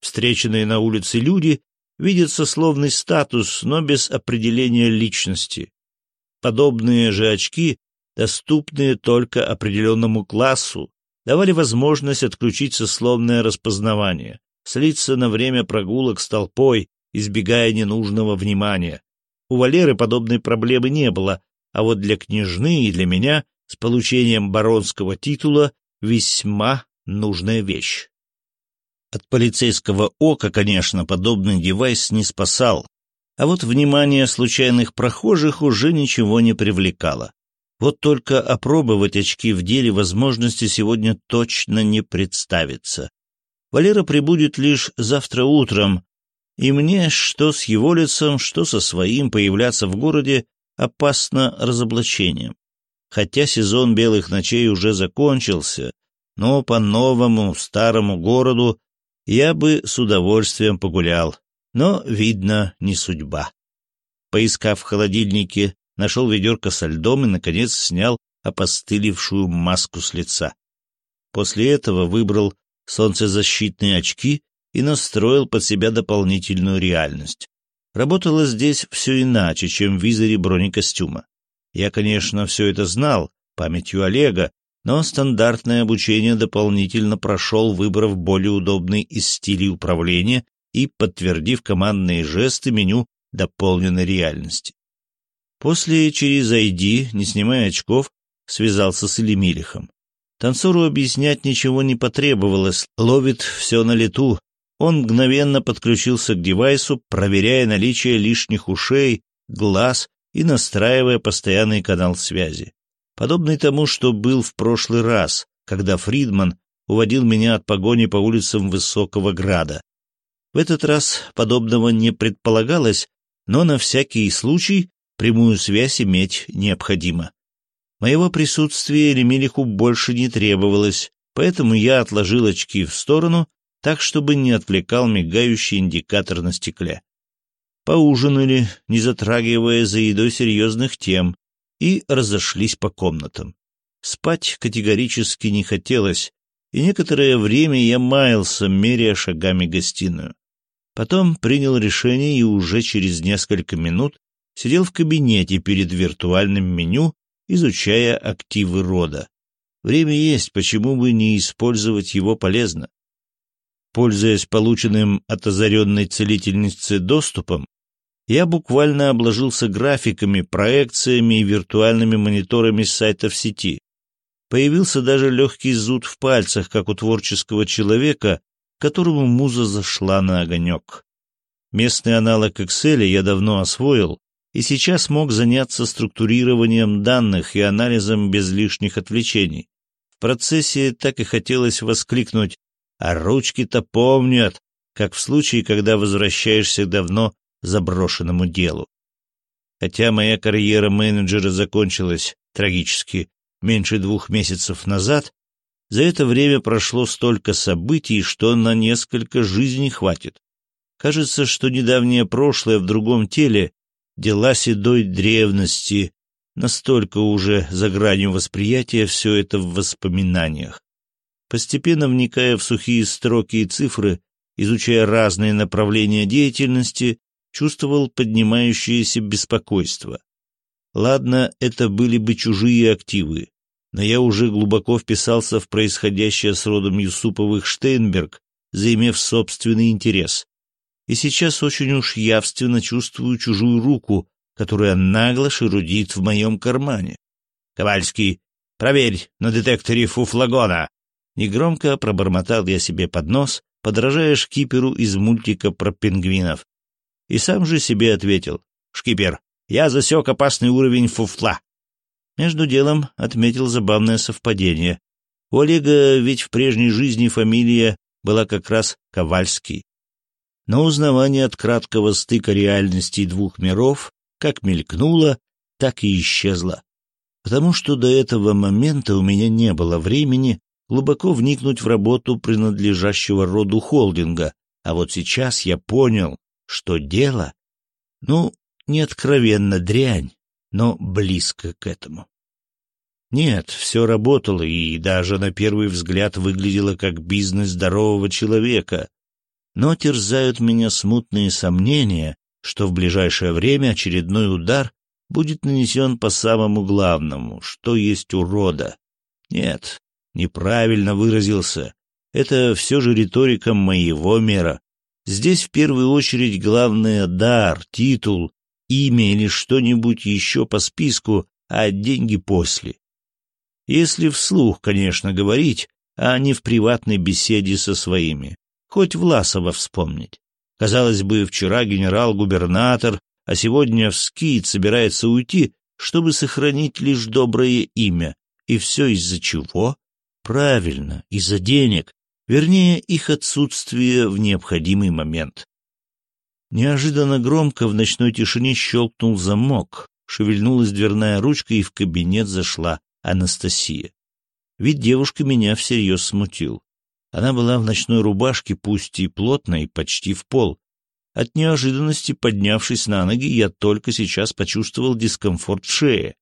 Встреченные на улице люди видят сословный статус, но без определения личности. Подобные же очки, доступные только определенному классу, давали возможность отключить сословное распознавание, слиться на время прогулок с толпой, избегая ненужного внимания. У Валеры подобной проблемы не было, а вот для княжны и для меня с получением баронского титула весьма нужная вещь. От полицейского ока, конечно, подобный девайс не спасал, а вот внимание случайных прохожих уже ничего не привлекало. Вот только опробовать очки в деле возможности сегодня точно не представится. Валера прибудет лишь завтра утром, и мне, что с его лицом, что со своим, появляться в городе опасно разоблачением. Хотя сезон белых ночей уже закончился, но по новому старому городу я бы с удовольствием погулял, но, видно, не судьба. Поискав в холодильнике, нашел ведерко со льдом и, наконец, снял опостылевшую маску с лица. После этого выбрал солнцезащитные очки и настроил под себя дополнительную реальность. Работало здесь все иначе, чем в визоре бронекостюма. Я, конечно, все это знал, памятью Олега, но стандартное обучение дополнительно прошел, выбрав более удобный из стилей управления и подтвердив командные жесты меню дополненной реальности. После через ID, не снимая очков, связался с Элемилихом. Танцору объяснять ничего не потребовалось, ловит все на лету. Он мгновенно подключился к девайсу, проверяя наличие лишних ушей, глаз и настраивая постоянный канал связи подобный тому, что был в прошлый раз, когда Фридман уводил меня от погони по улицам Высокого Града. В этот раз подобного не предполагалось, но на всякий случай прямую связь иметь необходимо. Моего присутствия Ремелиху больше не требовалось, поэтому я отложил очки в сторону, так, чтобы не отвлекал мигающий индикатор на стекле. Поужинали, не затрагивая за едой серьезных тем, и разошлись по комнатам. Спать категорически не хотелось, и некоторое время я маялся, меряя шагами гостиную. Потом принял решение и уже через несколько минут сидел в кабинете перед виртуальным меню, изучая активы рода. Время есть, почему бы не использовать его полезно? Пользуясь полученным от озаренной целительницы доступом, я буквально обложился графиками, проекциями и виртуальными мониторами сайтов сети. Появился даже легкий зуд в пальцах, как у творческого человека, которому муза зашла на огонек. Местный аналог Excel я давно освоил, и сейчас мог заняться структурированием данных и анализом без лишних отвлечений. В процессе так и хотелось воскликнуть «А ручки-то помнят», как в случае, когда возвращаешься давно заброшенному делу. Хотя моя карьера менеджера закончилась трагически меньше двух месяцев назад, за это время прошло столько событий, что на несколько жизней хватит. Кажется, что недавнее прошлое в другом теле — дела седой древности, настолько уже за гранью восприятия все это в воспоминаниях. Постепенно вникая в сухие строки и цифры, изучая разные направления деятельности, чувствовал поднимающееся беспокойство. Ладно, это были бы чужие активы, но я уже глубоко вписался в происходящее с родом Юсуповых Штейнберг, заимев собственный интерес. И сейчас очень уж явственно чувствую чужую руку, которая нагло шерудит в моем кармане. «Ковальский, проверь на детекторе фуфлагона!» Негромко пробормотал я себе под нос, подражая шкиперу из мультика про пингвинов и сам же себе ответил. «Шкипер, я засек опасный уровень фуфла». Между делом отметил забавное совпадение. У Олега ведь в прежней жизни фамилия была как раз Ковальский. Но узнавание от краткого стыка реальностей двух миров как мелькнуло, так и исчезло. Потому что до этого момента у меня не было времени глубоко вникнуть в работу принадлежащего роду холдинга, а вот сейчас я понял, что дело, ну, не откровенно дрянь, но близко к этому. Нет, все работало и даже на первый взгляд выглядело как бизнес здорового человека, но терзают меня смутные сомнения, что в ближайшее время очередной удар будет нанесен по самому главному, что есть урода. Нет, неправильно выразился. Это все же риторика моего мира, Здесь в первую очередь главное дар, титул, имя или что-нибудь еще по списку, а деньги после. Если вслух, конечно, говорить, а не в приватной беседе со своими. Хоть Власова вспомнить. Казалось бы, вчера генерал-губернатор, а сегодня в скит собирается уйти, чтобы сохранить лишь доброе имя. И все из-за чего? Правильно, из-за денег, вернее, их отсутствие в необходимый момент. Неожиданно громко в ночной тишине щелкнул замок, шевельнулась дверная ручка, и в кабинет зашла Анастасия. Ведь девушка меня всерьез смутил. Она была в ночной рубашке, пусть и плотной, почти в пол. От неожиданности, поднявшись на ноги, я только сейчас почувствовал дискомфорт в шее.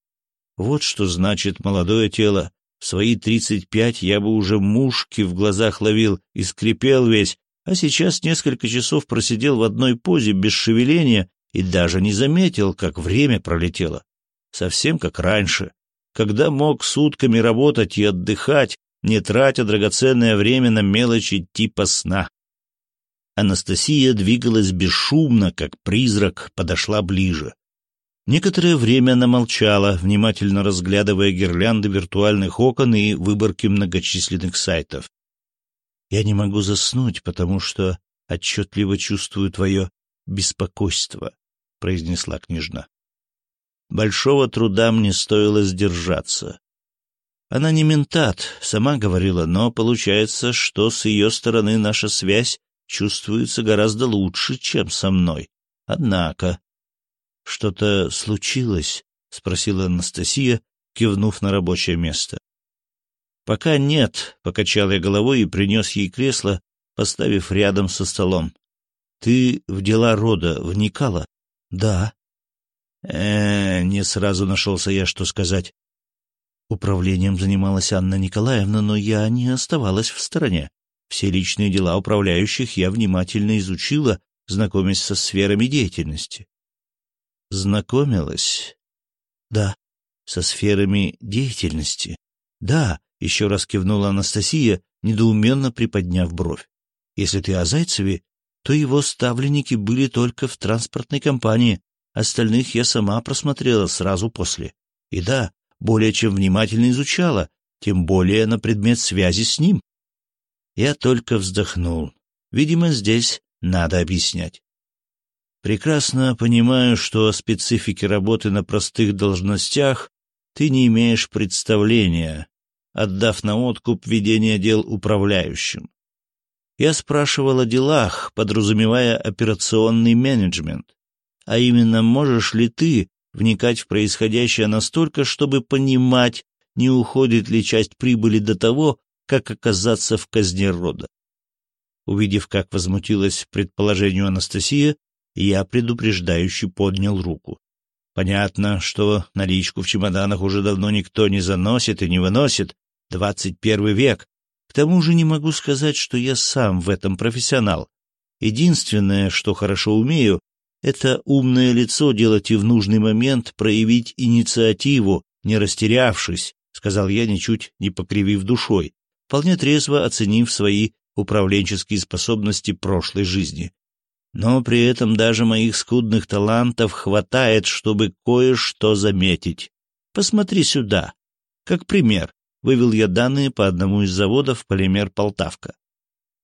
Вот что значит молодое тело. Свои тридцать пять я бы уже мушки в глазах ловил и скрипел весь, а сейчас несколько часов просидел в одной позе без шевеления и даже не заметил, как время пролетело. Совсем как раньше, когда мог сутками работать и отдыхать, не тратя драгоценное время на мелочи типа сна. Анастасия двигалась бесшумно, как призрак, подошла ближе. Некоторое время она молчала, внимательно разглядывая гирлянды виртуальных окон и выборки многочисленных сайтов. «Я не могу заснуть, потому что отчетливо чувствую твое беспокойство», — произнесла княжна. Большого труда мне стоило сдержаться. Она не ментат, сама говорила, но получается, что с ее стороны наша связь чувствуется гораздо лучше, чем со мной. Однако «Что-то случилось?» — спросила Анастасия, кивнув на рабочее место. «Пока нет», — покачал я головой и принес ей кресло, поставив рядом со столом. «Ты в дела рода вникала?» «Да». Э, -э не сразу нашелся я, что сказать. Управлением занималась Анна Николаевна, но я не оставалась в стороне. Все личные дела управляющих я внимательно изучила, знакомясь со сферами деятельности. Знакомилась? Да. Со сферами деятельности? Да, еще раз кивнула Анастасия, недоуменно приподняв бровь. Если ты о Зайцеве, то его ставленники были только в транспортной компании, остальных я сама просмотрела сразу после. И да, более чем внимательно изучала, тем более на предмет связи с ним. Я только вздохнул. Видимо, здесь надо объяснять. Прекрасно понимаю, что о специфике работы на простых должностях ты не имеешь представления, отдав на откуп ведение дел управляющим. Я спрашивал о делах, подразумевая операционный менеджмент. А именно, можешь ли ты вникать в происходящее настолько, чтобы понимать, не уходит ли часть прибыли до того, как оказаться в казне рода. Увидев, как возмутилась предположению Анастасия, я предупреждающе поднял руку. Понятно, что наличку в чемоданах уже давно никто не заносит и не выносит. Двадцать первый век. К тому же не могу сказать, что я сам в этом профессионал. Единственное, что хорошо умею, это умное лицо делать и в нужный момент проявить инициативу, не растерявшись, — сказал я, ничуть не покривив душой, вполне трезво оценив свои управленческие способности прошлой жизни но при этом даже моих скудных талантов хватает, чтобы кое-что заметить. Посмотри сюда. Как пример, вывел я данные по одному из заводов «Полимер Полтавка».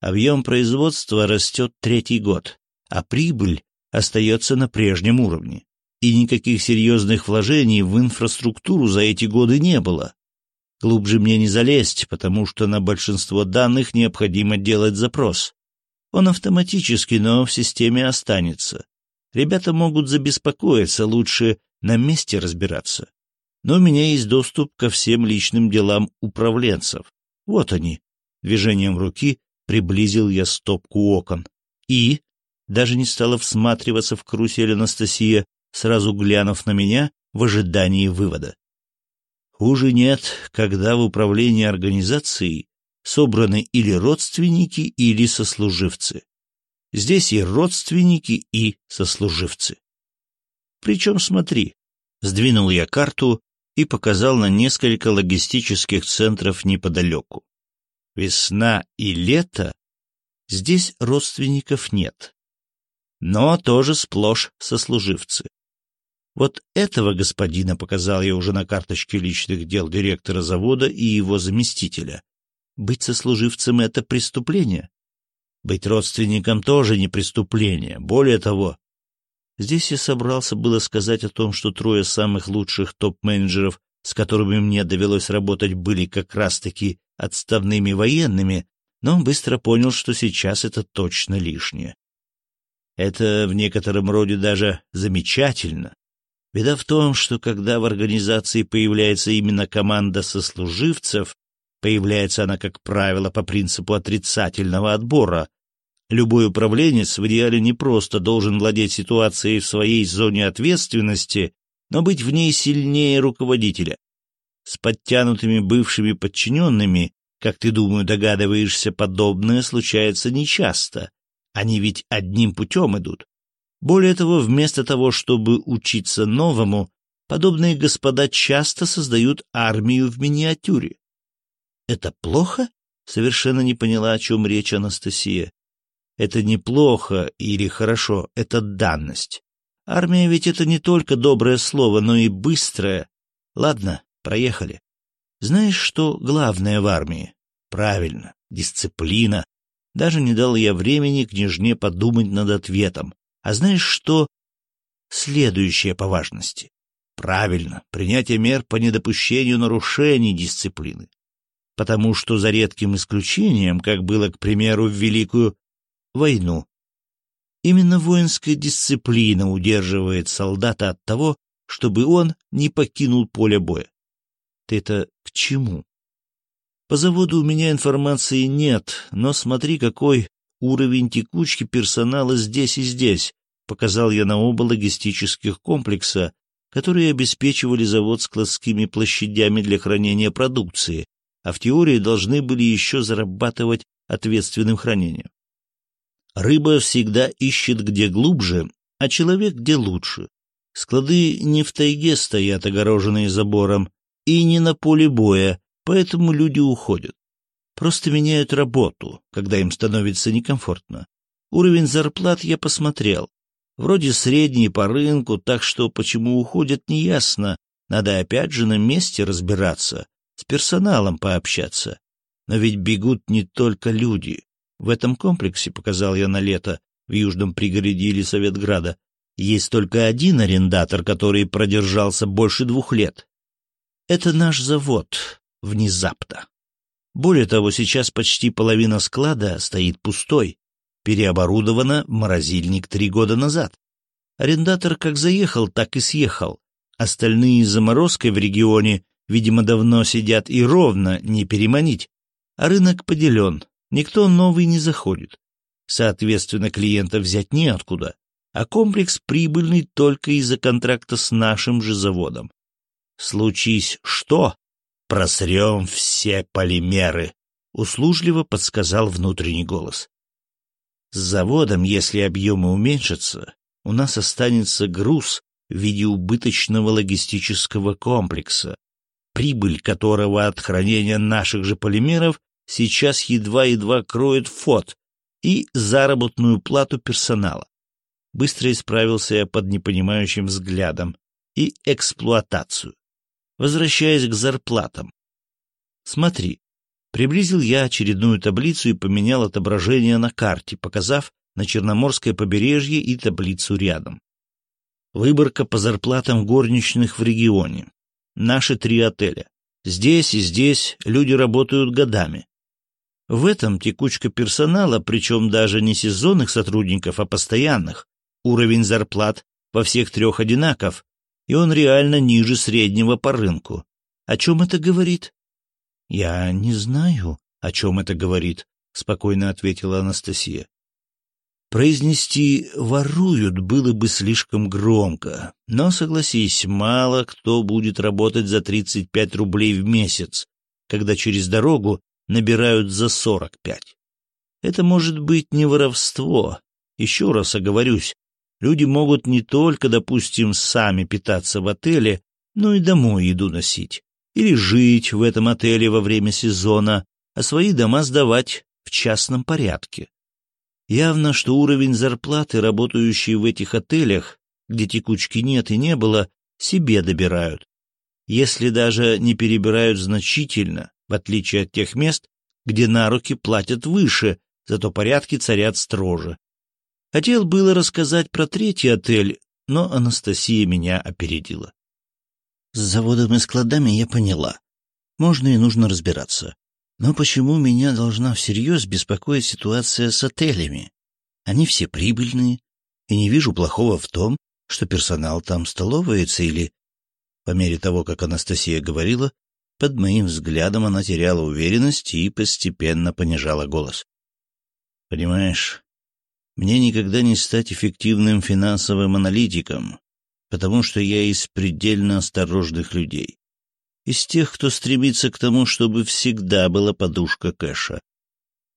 Объем производства растет третий год, а прибыль остается на прежнем уровне. И никаких серьезных вложений в инфраструктуру за эти годы не было. Глубже мне не залезть, потому что на большинство данных необходимо делать запрос. Он автоматически, но в системе останется. Ребята могут забеспокоиться, лучше на месте разбираться. Но у меня есть доступ ко всем личным делам управленцев. Вот они. Движением руки приблизил я стопку окон. И, даже не стала всматриваться в карусель Анастасия, сразу глянув на меня в ожидании вывода. Хуже нет, когда в управлении организацией собраны или родственники, или сослуживцы. Здесь и родственники, и сослуживцы. Причем смотри, сдвинул я карту и показал на несколько логистических центров неподалеку. Весна и лето здесь родственников нет, но тоже сплошь сослуживцы. Вот этого господина показал я уже на карточке личных дел директора завода и его заместителя, быть сослуживцем — это преступление. Быть родственником тоже не преступление. Более того, здесь я собрался было сказать о том, что трое самых лучших топ-менеджеров, с которыми мне довелось работать, были как раз-таки отставными военными, но быстро понял, что сейчас это точно лишнее. Это в некотором роде даже замечательно. Беда в том, что когда в организации появляется именно команда сослуживцев, появляется она, как правило, по принципу отрицательного отбора. Любой управленец в идеале не просто должен владеть ситуацией в своей зоне ответственности, но быть в ней сильнее руководителя. С подтянутыми бывшими подчиненными как ты, думаю, догадываешься, подобное случается нечасто. Они ведь одним путем идут. Более того, вместо того, чтобы учиться новому, подобные господа часто создают армию в миниатюре. Это плохо? Совершенно не поняла, о чем речь Анастасия. Это неплохо или хорошо, это данность. Армия ведь это не только доброе слово, но и быстрое. Ладно, проехали. Знаешь, что главное в армии? Правильно, дисциплина. Даже не дал я времени княжне подумать над ответом. А знаешь, что следующее по важности? Правильно, принятие мер по недопущению нарушений дисциплины. Потому что за редким исключением, как было, к примеру, в Великую войну, именно воинская дисциплина удерживает солдата от того, чтобы он не покинул поле боя. Ты это к чему? По заводу у меня информации нет, но смотри, какой уровень текучки персонала здесь и здесь, показал я на оба логистических комплекса, которые обеспечивали завод складскими площадями для хранения продукции, а в теории должны были еще зарабатывать ответственным хранением. Рыба всегда ищет где глубже, а человек где лучше. Склады не в тайге стоят, огороженные забором, и не на поле боя, поэтому люди уходят. Просто меняют работу, когда им становится некомфортно. Уровень зарплат я посмотрел. Вроде средний по рынку, так что почему уходят, неясно. Надо опять же на месте разбираться, с персоналом пообщаться. Но ведь бегут не только люди. В этом комплексе, показал я на лето, в южном пригороде Елисаветграда, есть только один арендатор, который продержался больше двух лет. Это наш завод, внезапно. Более того, сейчас почти половина склада стоит пустой, переоборудована в морозильник три года назад. Арендатор как заехал, так и съехал. Остальные заморозкой в регионе, видимо, давно сидят и ровно не переманить. А рынок поделен, никто новый не заходит. Соответственно, клиента взять неоткуда, а комплекс прибыльный только из-за контракта с нашим же заводом. Случись что, просрем все полимеры, — услужливо подсказал внутренний голос. С заводом, если объемы уменьшатся, у нас останется груз в виде убыточного логистического комплекса, прибыль которого от хранения наших же полимеров сейчас едва-едва кроет ФОД и заработную плату персонала. Быстро исправился я под непонимающим взглядом и эксплуатацию возвращаясь к зарплатам. Смотри, приблизил я очередную таблицу и поменял отображение на карте, показав на Черноморское побережье и таблицу рядом. Выборка по зарплатам горничных в регионе. Наши три отеля. Здесь и здесь люди работают годами. В этом текучка персонала, причем даже не сезонных сотрудников, а постоянных. Уровень зарплат во всех трех одинаков, и он реально ниже среднего по рынку. О чем это говорит? — Я не знаю, о чем это говорит, — спокойно ответила Анастасия. Произнести «воруют» было бы слишком громко, но, согласись, мало кто будет работать за 35 рублей в месяц, когда через дорогу набирают за 45. Это может быть не воровство. Еще раз оговорюсь, Люди могут не только, допустим, сами питаться в отеле, но и домой еду носить. Или жить в этом отеле во время сезона, а свои дома сдавать в частном порядке. Явно, что уровень зарплаты, работающие в этих отелях, где текучки нет и не было, себе добирают. Если даже не перебирают значительно, в отличие от тех мест, где на руки платят выше, зато порядки царят строже. Хотел было рассказать про третий отель, но Анастасия меня опередила. С заводом и складами я поняла. Можно и нужно разбираться. Но почему меня должна всерьез беспокоить ситуация с отелями? Они все прибыльные, и не вижу плохого в том, что персонал там столовается или... По мере того, как Анастасия говорила, под моим взглядом она теряла уверенность и постепенно понижала голос. «Понимаешь, мне никогда не стать эффективным финансовым аналитиком, потому что я из предельно осторожных людей. Из тех, кто стремится к тому, чтобы всегда была подушка кэша.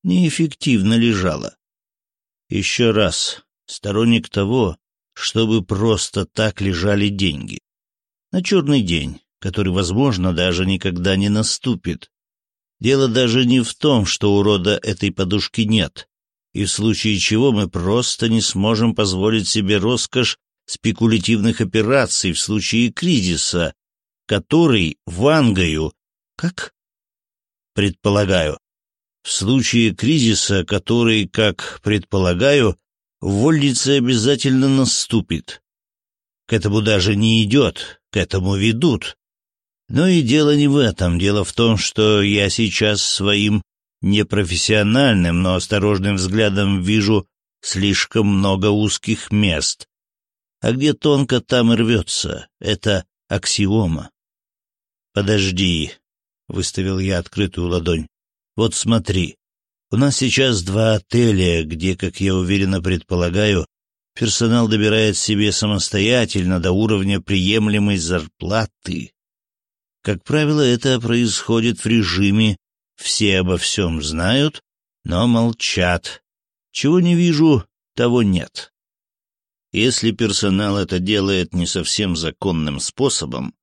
Неэффективно лежала. Еще раз, сторонник того, чтобы просто так лежали деньги. На черный день, который, возможно, даже никогда не наступит. Дело даже не в том, что у рода этой подушки нет, и в случае чего мы просто не сможем позволить себе роскошь спекулятивных операций в случае кризиса, который вангаю... Как? Предполагаю. В случае кризиса, который, как предполагаю, в обязательно наступит. К этому даже не идет, к этому ведут. Но и дело не в этом. Дело в том, что я сейчас своим непрофессиональным, но осторожным взглядом вижу слишком много узких мест. А где тонко, там и рвется. Это аксиома. «Подожди», — выставил я открытую ладонь. «Вот смотри, у нас сейчас два отеля, где, как я уверенно предполагаю, персонал добирает себе самостоятельно до уровня приемлемой зарплаты. Как правило, это происходит в режиме «все обо всем знают, но молчат». Чего не вижу, того нет. Если персонал это делает не совсем законным способом,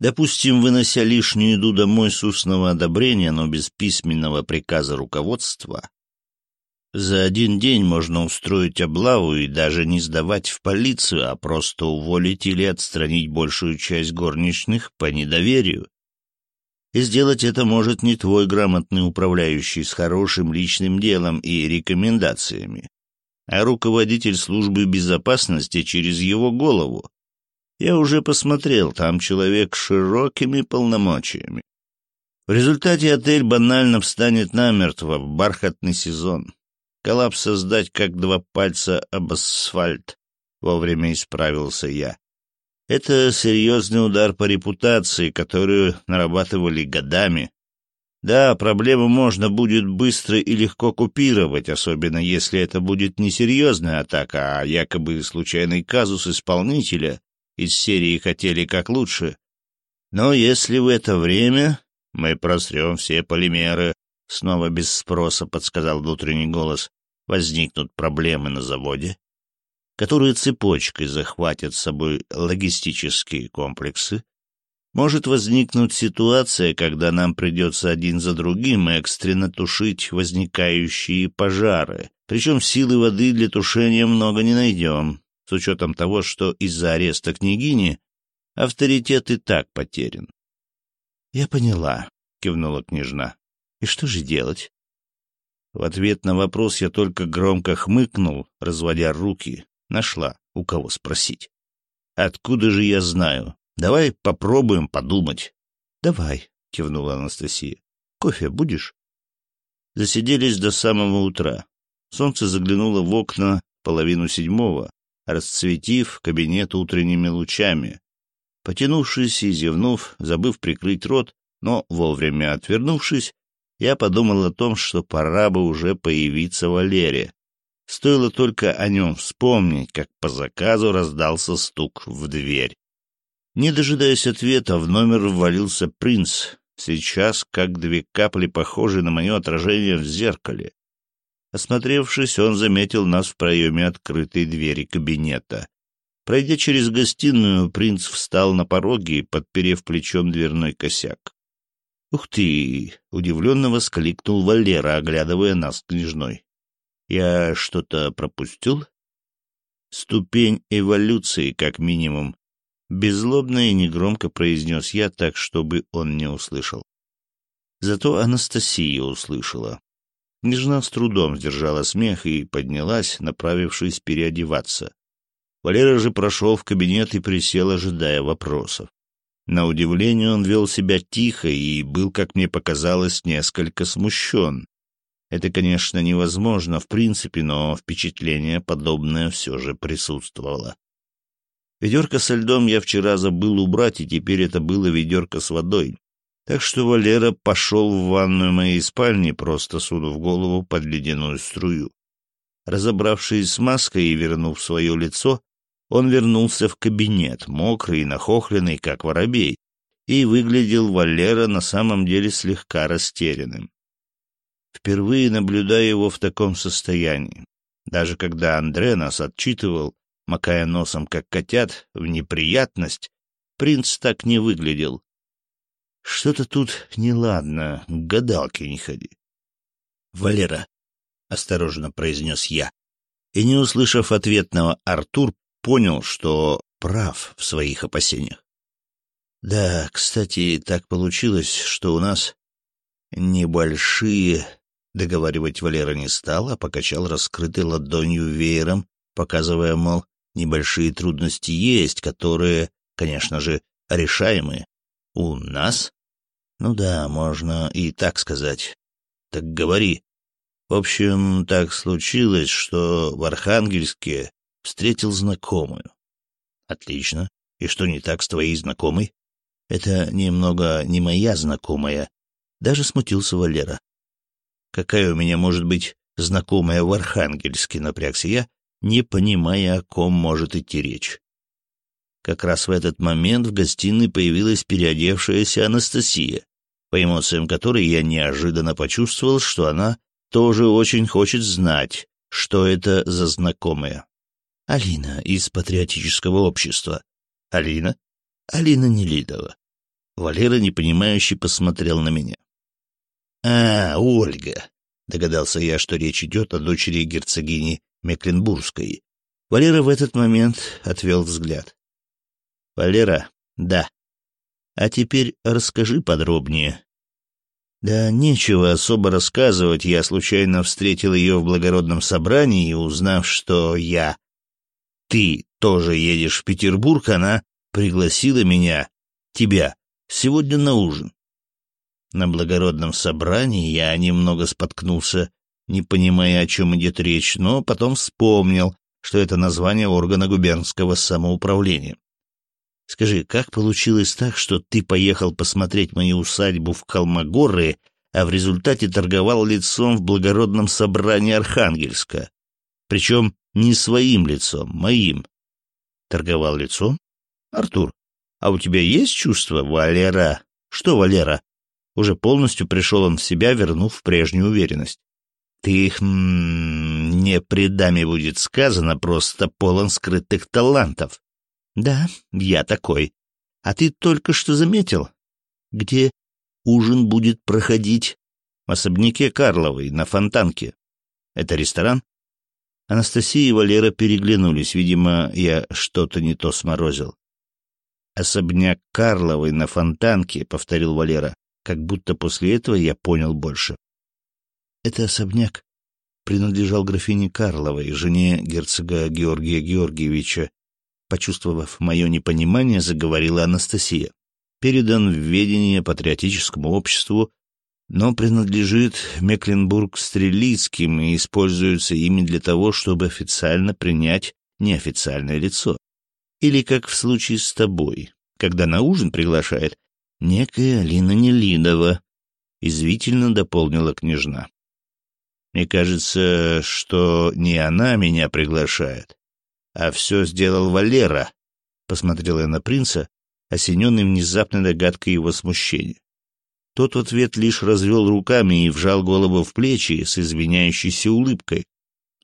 допустим, вынося лишнюю еду домой с устного одобрения, но без письменного приказа руководства, за один день можно устроить облаву и даже не сдавать в полицию, а просто уволить или отстранить большую часть горничных по недоверию. И сделать это может не твой грамотный управляющий с хорошим личным делом и рекомендациями, а руководитель службы безопасности через его голову. Я уже посмотрел, там человек с широкими полномочиями. В результате отель банально встанет намертво в бархатный сезон. Коллапс создать как два пальца об асфальт. Вовремя исправился я. Это серьезный удар по репутации, которую нарабатывали годами. Да, проблему можно будет быстро и легко купировать, особенно если это будет не серьезная атака, а якобы случайный казус исполнителя из серии «Хотели как лучше». Но если в это время мы просрем все полимеры, снова без спроса подсказал внутренний голос, возникнут проблемы на заводе, которые цепочкой захватят с собой логистические комплексы, может возникнуть ситуация, когда нам придется один за другим экстренно тушить возникающие пожары. Причем силы воды для тушения много не найдем, с учетом того, что из-за ареста княгини авторитет и так потерян. — Я поняла, — кивнула княжна. — И что же делать? В ответ на вопрос я только громко хмыкнул, разводя руки. Нашла, у кого спросить. «Откуда же я знаю? Давай попробуем подумать». «Давай», — кивнула Анастасия. «Кофе будешь?» Засиделись до самого утра. Солнце заглянуло в окна половину седьмого, расцветив кабинет утренними лучами. Потянувшись и зевнув, забыв прикрыть рот, но вовремя отвернувшись, я подумал о том, что пора бы уже появиться Валере. Стоило только о нем вспомнить, как по заказу раздался стук в дверь. Не дожидаясь ответа, в номер ввалился принц, сейчас как две капли похожие на мое отражение в зеркале. Осмотревшись, он заметил нас в проеме открытой двери кабинета. Пройдя через гостиную, принц встал на пороге, подперев плечом дверной косяк. «Ух ты!» — удивленно воскликнул Валера, оглядывая нас княжной. «Я что-то пропустил?» «Ступень эволюции, как минимум», — беззлобно и негромко произнес я так, чтобы он не услышал. Зато Анастасия услышала. Княжна с трудом сдержала смех и поднялась, направившись переодеваться. Валера же прошел в кабинет и присел, ожидая вопросов. На удивление он вел себя тихо и был, как мне показалось, несколько смущен. Это, конечно, невозможно в принципе, но впечатление подобное все же присутствовало. Ведерко со льдом я вчера забыл убрать, и теперь это было ведерко с водой. Так что Валера пошел в ванную моей спальни, просто сунув голову под ледяную струю. Разобравшись с маской и вернув свое лицо, он вернулся в кабинет, мокрый и нахохленный, как воробей, и выглядел Валера на самом деле слегка растерянным. Впервые наблюдая его в таком состоянии. Даже когда Андре нас отчитывал, макая носом, как котят, в неприятность, принц так не выглядел. Что-то тут неладно, к гадалке не ходи. — Валера, — осторожно произнес я, и, не услышав ответного, Артур понял, что прав в своих опасениях. Да, кстати, так получилось, что у нас небольшие... Договаривать Валера не стал, а покачал раскрытой ладонью веером, показывая, мол, небольшие трудности есть, которые, конечно же, решаемые. У нас? Ну да, можно и так сказать. Так говори. В общем, так случилось, что в Архангельске встретил знакомую. Отлично. И что не так с твоей знакомой? Это немного не моя знакомая. Даже смутился Валера. Какая у меня может быть знакомая в Архангельске, напрягся я, не понимая, о ком может идти речь. Как раз в этот момент в гостиной появилась переодевшаяся Анастасия, по эмоциям которой я неожиданно почувствовал, что она тоже очень хочет знать, что это за знакомая. Алина из патриотического общества. Алина? Алина Нелидова. Валера, непонимающе, посмотрел на меня. «А, Ольга!» — догадался я, что речь идет о дочери герцогини Мекленбургской. Валера в этот момент отвел взгляд. «Валера, да. А теперь расскажи подробнее». «Да нечего особо рассказывать. Я случайно встретил ее в благородном собрании, и, узнав, что я ты тоже едешь в Петербург, она пригласила меня, тебя, сегодня на ужин. На благородном собрании я немного споткнулся, не понимая, о чем идет речь, но потом вспомнил, что это название органа губернского самоуправления. Скажи, как получилось так, что ты поехал посмотреть мою усадьбу в Калмогоры, а в результате торговал лицом в благородном собрании Архангельска? Причем не своим лицом, моим. Торговал лицом? Артур, а у тебя есть чувство, Валера? Что, Валера? Уже полностью пришел он в себя, вернув прежнюю уверенность. Ты их, не предами будет сказано, просто полон скрытых талантов. Да, я такой. А ты только что заметил? Где ужин будет проходить? В особняке Карловой, на Фонтанке. Это ресторан? Анастасия и Валера переглянулись. Видимо, я что-то не то сморозил. «Особняк Карловой на Фонтанке», — повторил Валера, как будто после этого я понял больше. «Это особняк принадлежал графине Карловой, жене герцога Георгия Георгиевича. Почувствовав мое непонимание, заговорила Анастасия. Передан в ведение патриотическому обществу но принадлежит Мекленбург-Стрелицким и используется ими для того, чтобы официально принять неофициальное лицо. Или как в случае с тобой, когда на ужин приглашает некая Алина Нелидова, извительно дополнила княжна. Мне кажется, что не она меня приглашает, а все сделал Валера, посмотрела я на принца, осененный внезапной догадкой его смущения. Тот в ответ лишь развел руками и вжал голову в плечи с извиняющейся улыбкой.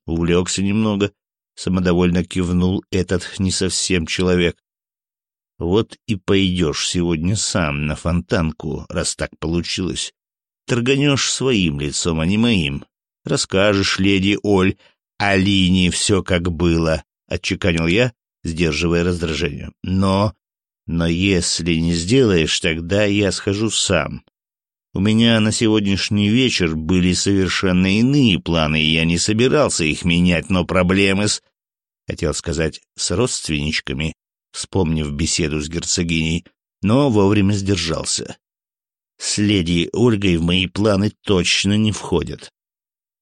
Увлекся немного, самодовольно кивнул этот не совсем человек. Вот и пойдешь сегодня сам на фонтанку, раз так получилось. Торганешь своим лицом, а не моим. Расскажешь, леди Оль, Алине все как было, — отчеканил я, сдерживая раздражение. Но... Но если не сделаешь, тогда я схожу сам. У меня на сегодняшний вечер были совершенно иные планы, и я не собирался их менять, но проблемы с... Хотел сказать, с родственничками, вспомнив беседу с герцогиней, но вовремя сдержался. С леди Ольгой в мои планы точно не входят.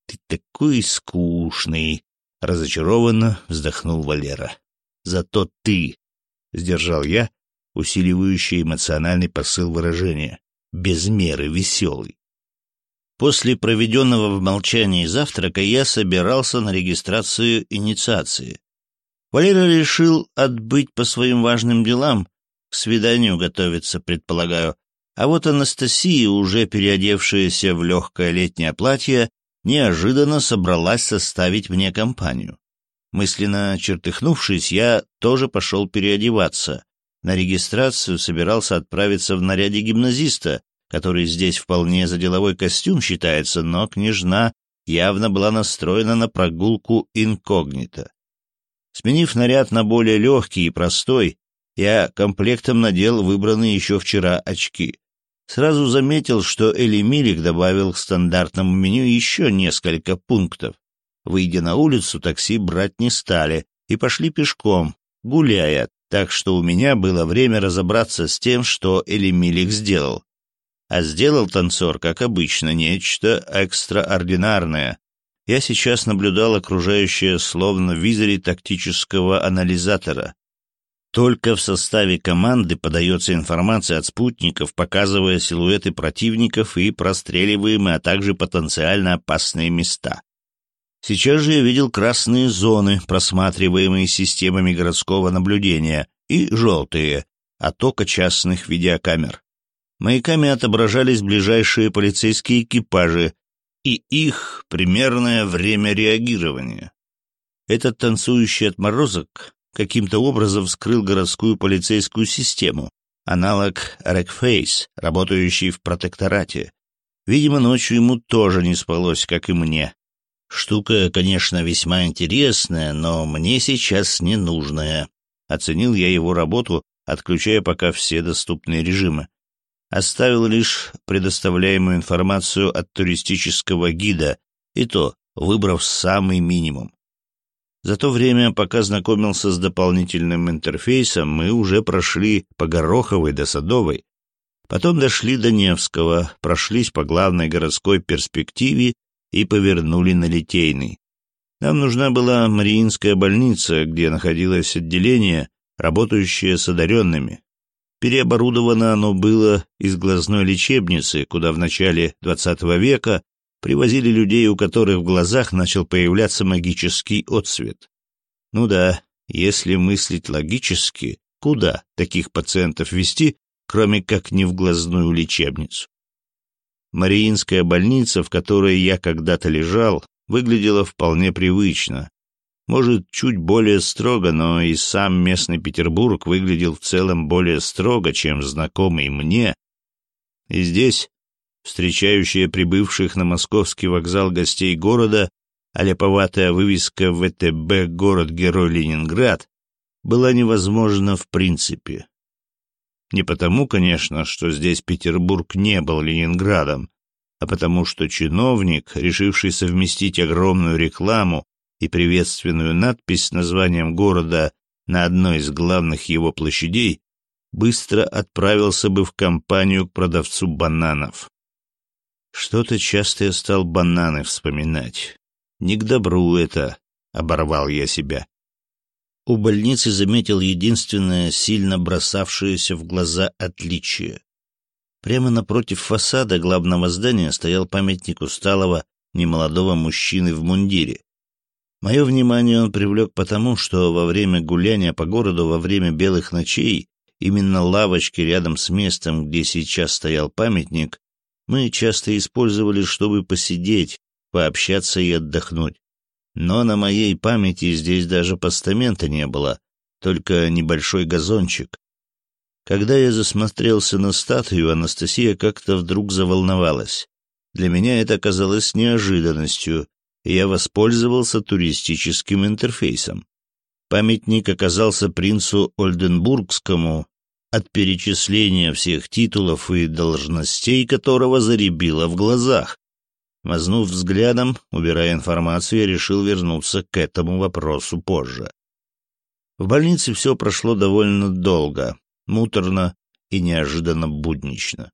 Ты такой скучный, — разочарованно вздохнул Валера. Зато ты, — сдержал я, усиливающий эмоциональный посыл выражения без меры веселый. После проведенного в молчании завтрака я собирался на регистрацию инициации. Валера решил отбыть по своим важным делам, к свиданию готовиться, предполагаю, а вот Анастасия, уже переодевшаяся в легкое летнее платье, неожиданно собралась составить мне компанию. Мысленно чертыхнувшись, я тоже пошел переодеваться, на регистрацию собирался отправиться в наряде гимназиста, который здесь вполне за деловой костюм считается, но княжна явно была настроена на прогулку инкогнито. Сменив наряд на более легкий и простой, я комплектом надел выбранные еще вчера очки. Сразу заметил, что Эли Милик добавил к стандартному меню еще несколько пунктов. Выйдя на улицу, такси брать не стали и пошли пешком, гуляя, так что у меня было время разобраться с тем, что Элемилик сделал. А сделал танцор, как обычно, нечто экстраординарное. Я сейчас наблюдал окружающее словно в визоре тактического анализатора. Только в составе команды подается информация от спутников, показывая силуэты противников и простреливаемые, а также потенциально опасные места. Сейчас же я видел красные зоны, просматриваемые системами городского наблюдения, и желтые, оттока частных видеокамер. Маяками отображались ближайшие полицейские экипажи и их примерное время реагирования. Этот танцующий отморозок каким-то образом вскрыл городскую полицейскую систему, аналог Рекфейс, работающий в протекторате. Видимо, ночью ему тоже не спалось, как и мне. Штука, конечно, весьма интересная, но мне сейчас не нужная. Оценил я его работу, отключая пока все доступные режимы. Оставил лишь предоставляемую информацию от туристического гида, и то, выбрав самый минимум. За то время, пока знакомился с дополнительным интерфейсом, мы уже прошли по Гороховой до Садовой. Потом дошли до Невского, прошлись по главной городской перспективе и повернули на Литейный. Нам нужна была Мариинская больница, где находилось отделение, работающее с одаренными. Переоборудовано оно было из глазной лечебницы, куда в начале XX века привозили людей, у которых в глазах начал появляться магический отсвет. Ну да, если мыслить логически, куда таких пациентов вести, кроме как не в глазную лечебницу? Мариинская больница, в которой я когда-то лежал, выглядела вполне привычно. Может, чуть более строго, но и сам местный Петербург выглядел в целом более строго, чем знакомый мне. И здесь, встречающая прибывших на московский вокзал гостей города, а ляповатая вывеска ВТБ «Город-герой Ленинград» была невозможна в принципе. Не потому, конечно, что здесь Петербург не был Ленинградом, а потому что чиновник, решивший совместить огромную рекламу и приветственную надпись с названием города на одной из главных его площадей, быстро отправился бы в компанию к продавцу бананов. Что-то часто я стал бананы вспоминать. Не к добру это, — оборвал я себя у больницы заметил единственное сильно бросавшееся в глаза отличие. Прямо напротив фасада главного здания стоял памятник усталого, немолодого мужчины в мундире. Мое внимание он привлек потому, что во время гуляния по городу во время белых ночей именно лавочки рядом с местом, где сейчас стоял памятник, мы часто использовали, чтобы посидеть, пообщаться и отдохнуть. Но на моей памяти здесь даже постамента не было, только небольшой газончик. Когда я засмотрелся на статую, Анастасия как-то вдруг заволновалась. Для меня это казалось неожиданностью, и я воспользовался туристическим интерфейсом. Памятник оказался принцу Ольденбургскому, от перечисления всех титулов и должностей которого заребило в глазах. Мазнув взглядом, убирая информацию, я решил вернуться к этому вопросу позже. В больнице все прошло довольно долго, муторно и неожиданно буднично.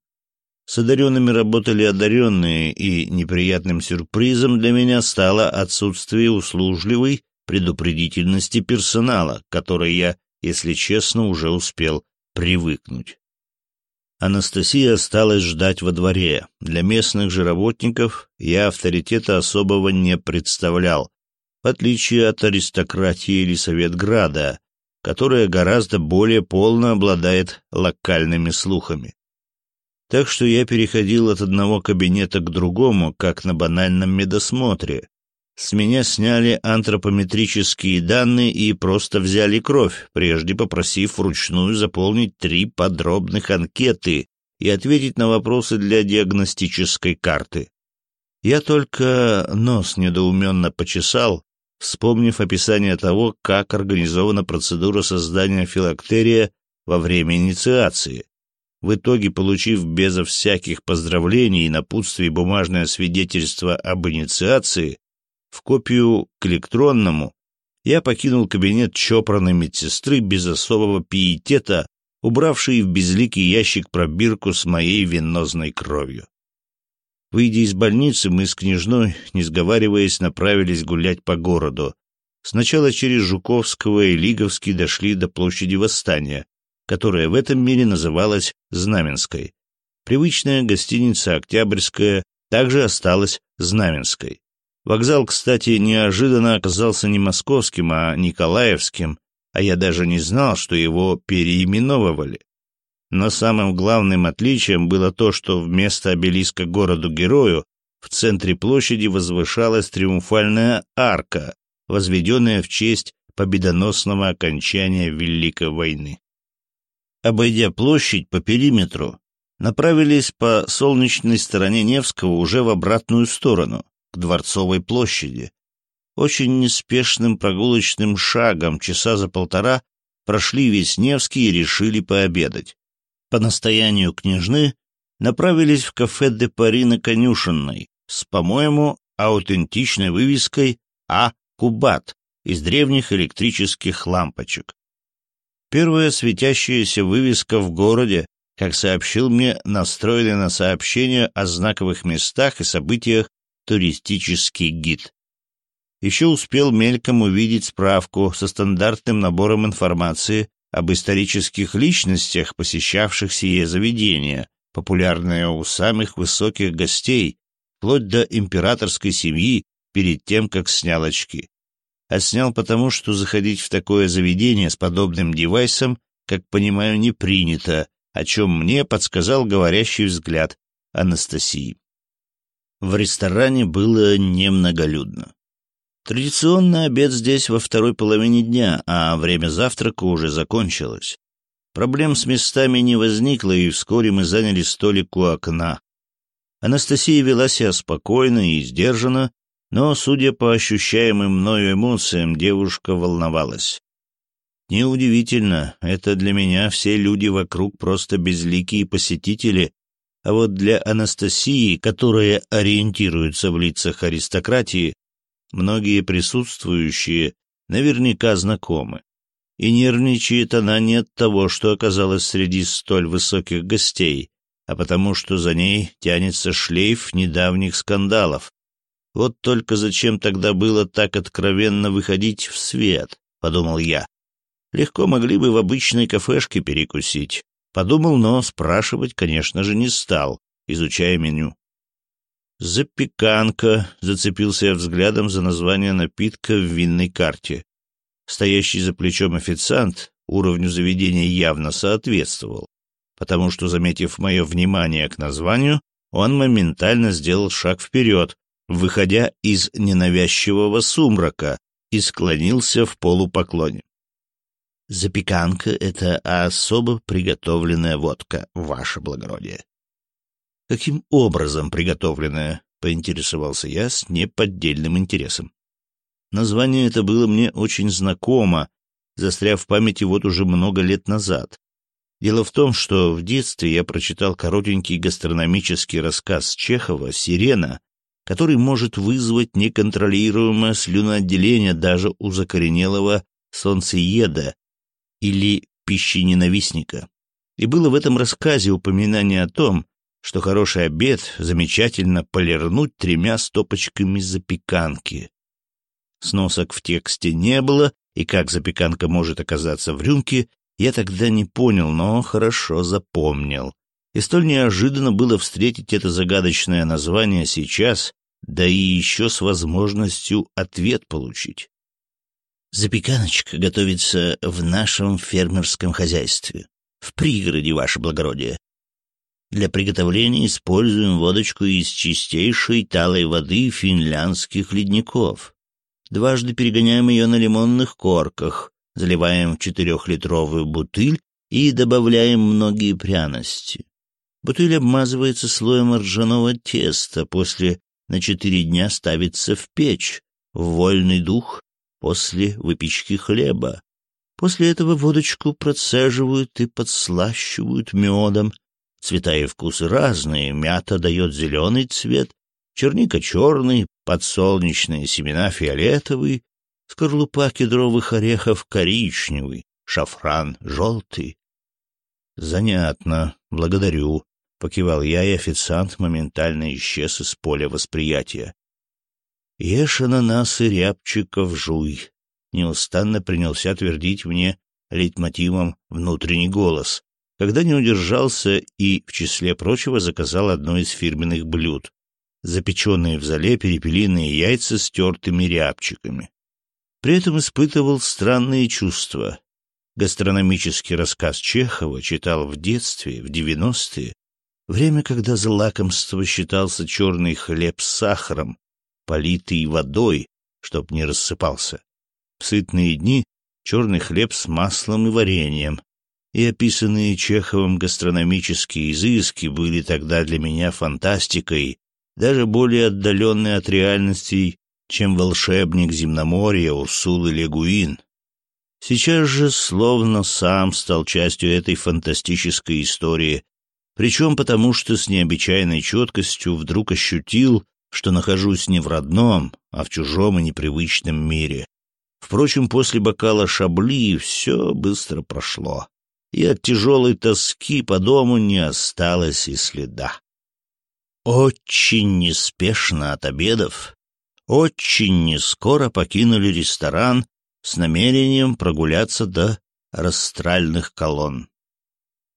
С одаренными работали одаренные, и неприятным сюрпризом для меня стало отсутствие услужливой предупредительности персонала, которой я, если честно, уже успел привыкнуть. Анастасия осталась ждать во дворе. Для местных же работников я авторитета особого не представлял, в отличие от аристократии или Советграда, которая гораздо более полно обладает локальными слухами. Так что я переходил от одного кабинета к другому, как на банальном медосмотре. С меня сняли антропометрические данные и просто взяли кровь, прежде попросив вручную заполнить три подробных анкеты и ответить на вопросы для диагностической карты. Я только нос недоуменно почесал, вспомнив описание того, как организована процедура создания филактерия во время инициации. В итоге, получив безо всяких поздравлений и напутствий бумажное свидетельство об инициации, в копию к электронному, я покинул кабинет чопорной медсестры без особого пиетета, убравшей в безликий ящик пробирку с моей венозной кровью. Выйдя из больницы, мы с княжной, не сговариваясь, направились гулять по городу. Сначала через Жуковского и Лиговский дошли до площади Восстания, которая в этом мире называлась Знаменской. Привычная гостиница «Октябрьская» также осталась Знаменской. Вокзал, кстати, неожиданно оказался не московским, а николаевским, а я даже не знал, что его переименовывали. Но самым главным отличием было то, что вместо обелиска городу-герою в центре площади возвышалась триумфальная арка, возведенная в честь победоносного окончания Великой войны обойдя площадь по периметру, направились по солнечной стороне Невского уже в обратную сторону, к Дворцовой площади. Очень неспешным прогулочным шагом часа за полтора прошли весь Невский и решили пообедать. По настоянию княжны направились в кафе де Пари на Конюшенной с, по-моему, аутентичной вывеской «А. Кубат» из древних электрических лампочек. Первая светящаяся вывеска в городе, как сообщил мне настроенный на сообщение о знаковых местах и событиях туристический гид. Еще успел мельком увидеть справку со стандартным набором информации об исторических личностях, посещавших сие заведение, популярное у самых высоких гостей, вплоть до императорской семьи перед тем, как снял очки а снял потому, что заходить в такое заведение с подобным девайсом, как понимаю, не принято, о чем мне подсказал говорящий взгляд Анастасии. В ресторане было немноголюдно. Традиционный обед здесь во второй половине дня, а время завтрака уже закончилось. Проблем с местами не возникло, и вскоре мы заняли столик у окна. Анастасия вела себя спокойно и сдержанно, но, судя по ощущаемым мною эмоциям, девушка волновалась. Неудивительно, это для меня все люди вокруг просто безликие посетители, а вот для Анастасии, которая ориентируется в лицах аристократии, многие присутствующие наверняка знакомы. И нервничает она не от того, что оказалась среди столь высоких гостей, а потому что за ней тянется шлейф недавних скандалов, вот только зачем тогда было так откровенно выходить в свет, подумал я. Легко могли бы в обычной кафешке перекусить. Подумал, но спрашивать, конечно же, не стал, изучая меню. «Запеканка», — зацепился я взглядом за название напитка в винной карте. Стоящий за плечом официант уровню заведения явно соответствовал, потому что, заметив мое внимание к названию, он моментально сделал шаг вперед, выходя из ненавязчивого сумрака, и склонился в полупоклоне. «Запеканка — это особо приготовленная водка, ваше благородие». «Каким образом приготовленная?» — поинтересовался я с неподдельным интересом. Название это было мне очень знакомо, застряв в памяти вот уже много лет назад. Дело в том, что в детстве я прочитал коротенький гастрономический рассказ Чехова «Сирена», который может вызвать неконтролируемое слюноотделение даже у закоренелого солнцееда или пищененавистника. И было в этом рассказе упоминание о том, что хороший обед замечательно полирнуть тремя стопочками запеканки. Сносок в тексте не было, и как запеканка может оказаться в рюмке, я тогда не понял, но хорошо запомнил. И столь неожиданно было встретить это загадочное название сейчас, да и еще с возможностью ответ получить. Запеканочка готовится в нашем фермерском хозяйстве. В пригороде, ваше благородие. Для приготовления используем водочку из чистейшей талой воды финляндских ледников. Дважды перегоняем ее на лимонных корках, заливаем в четырехлитровую бутыль и добавляем многие пряности. Бутыль обмазывается слоем ржаного теста, после на четыре дня ставится в печь, в вольный дух, после выпечки хлеба. После этого водочку процеживают и подслащивают медом. Цвета и вкусы разные, мята дает зеленый цвет, черника черный, подсолнечные семена фиолетовый, скорлупа кедровых орехов коричневый, шафран желтый. Занятно, благодарю, покивал я, и официант моментально исчез из поля восприятия. Ешь ананасы рябчиков жуй, неустанно принялся твердить мне лейтмотивом внутренний голос, когда не удержался и, в числе прочего, заказал одно из фирменных блюд запеченные в зале перепелиные яйца с тертыми рябчиками. При этом испытывал странные чувства. Гастрономический рассказ Чехова читал в детстве, в девяностые, время, когда за лакомство считался черный хлеб с сахаром, политый водой, чтоб не рассыпался. В сытные дни черный хлеб с маслом и вареньем, и описанные Чеховым гастрономические изыски были тогда для меня фантастикой даже более отдаленный от реальностей, чем волшебник земноморья Урсулы Легуин. Сейчас же словно сам стал частью этой фантастической истории, причем потому, что с необычайной четкостью вдруг ощутил, что нахожусь не в родном, а в чужом и непривычном мире. Впрочем, после бокала шабли все быстро прошло, и от тяжелой тоски по дому не осталось и следа. Очень неспешно от обедов, очень нескоро покинули ресторан с намерением прогуляться до растральных колонн.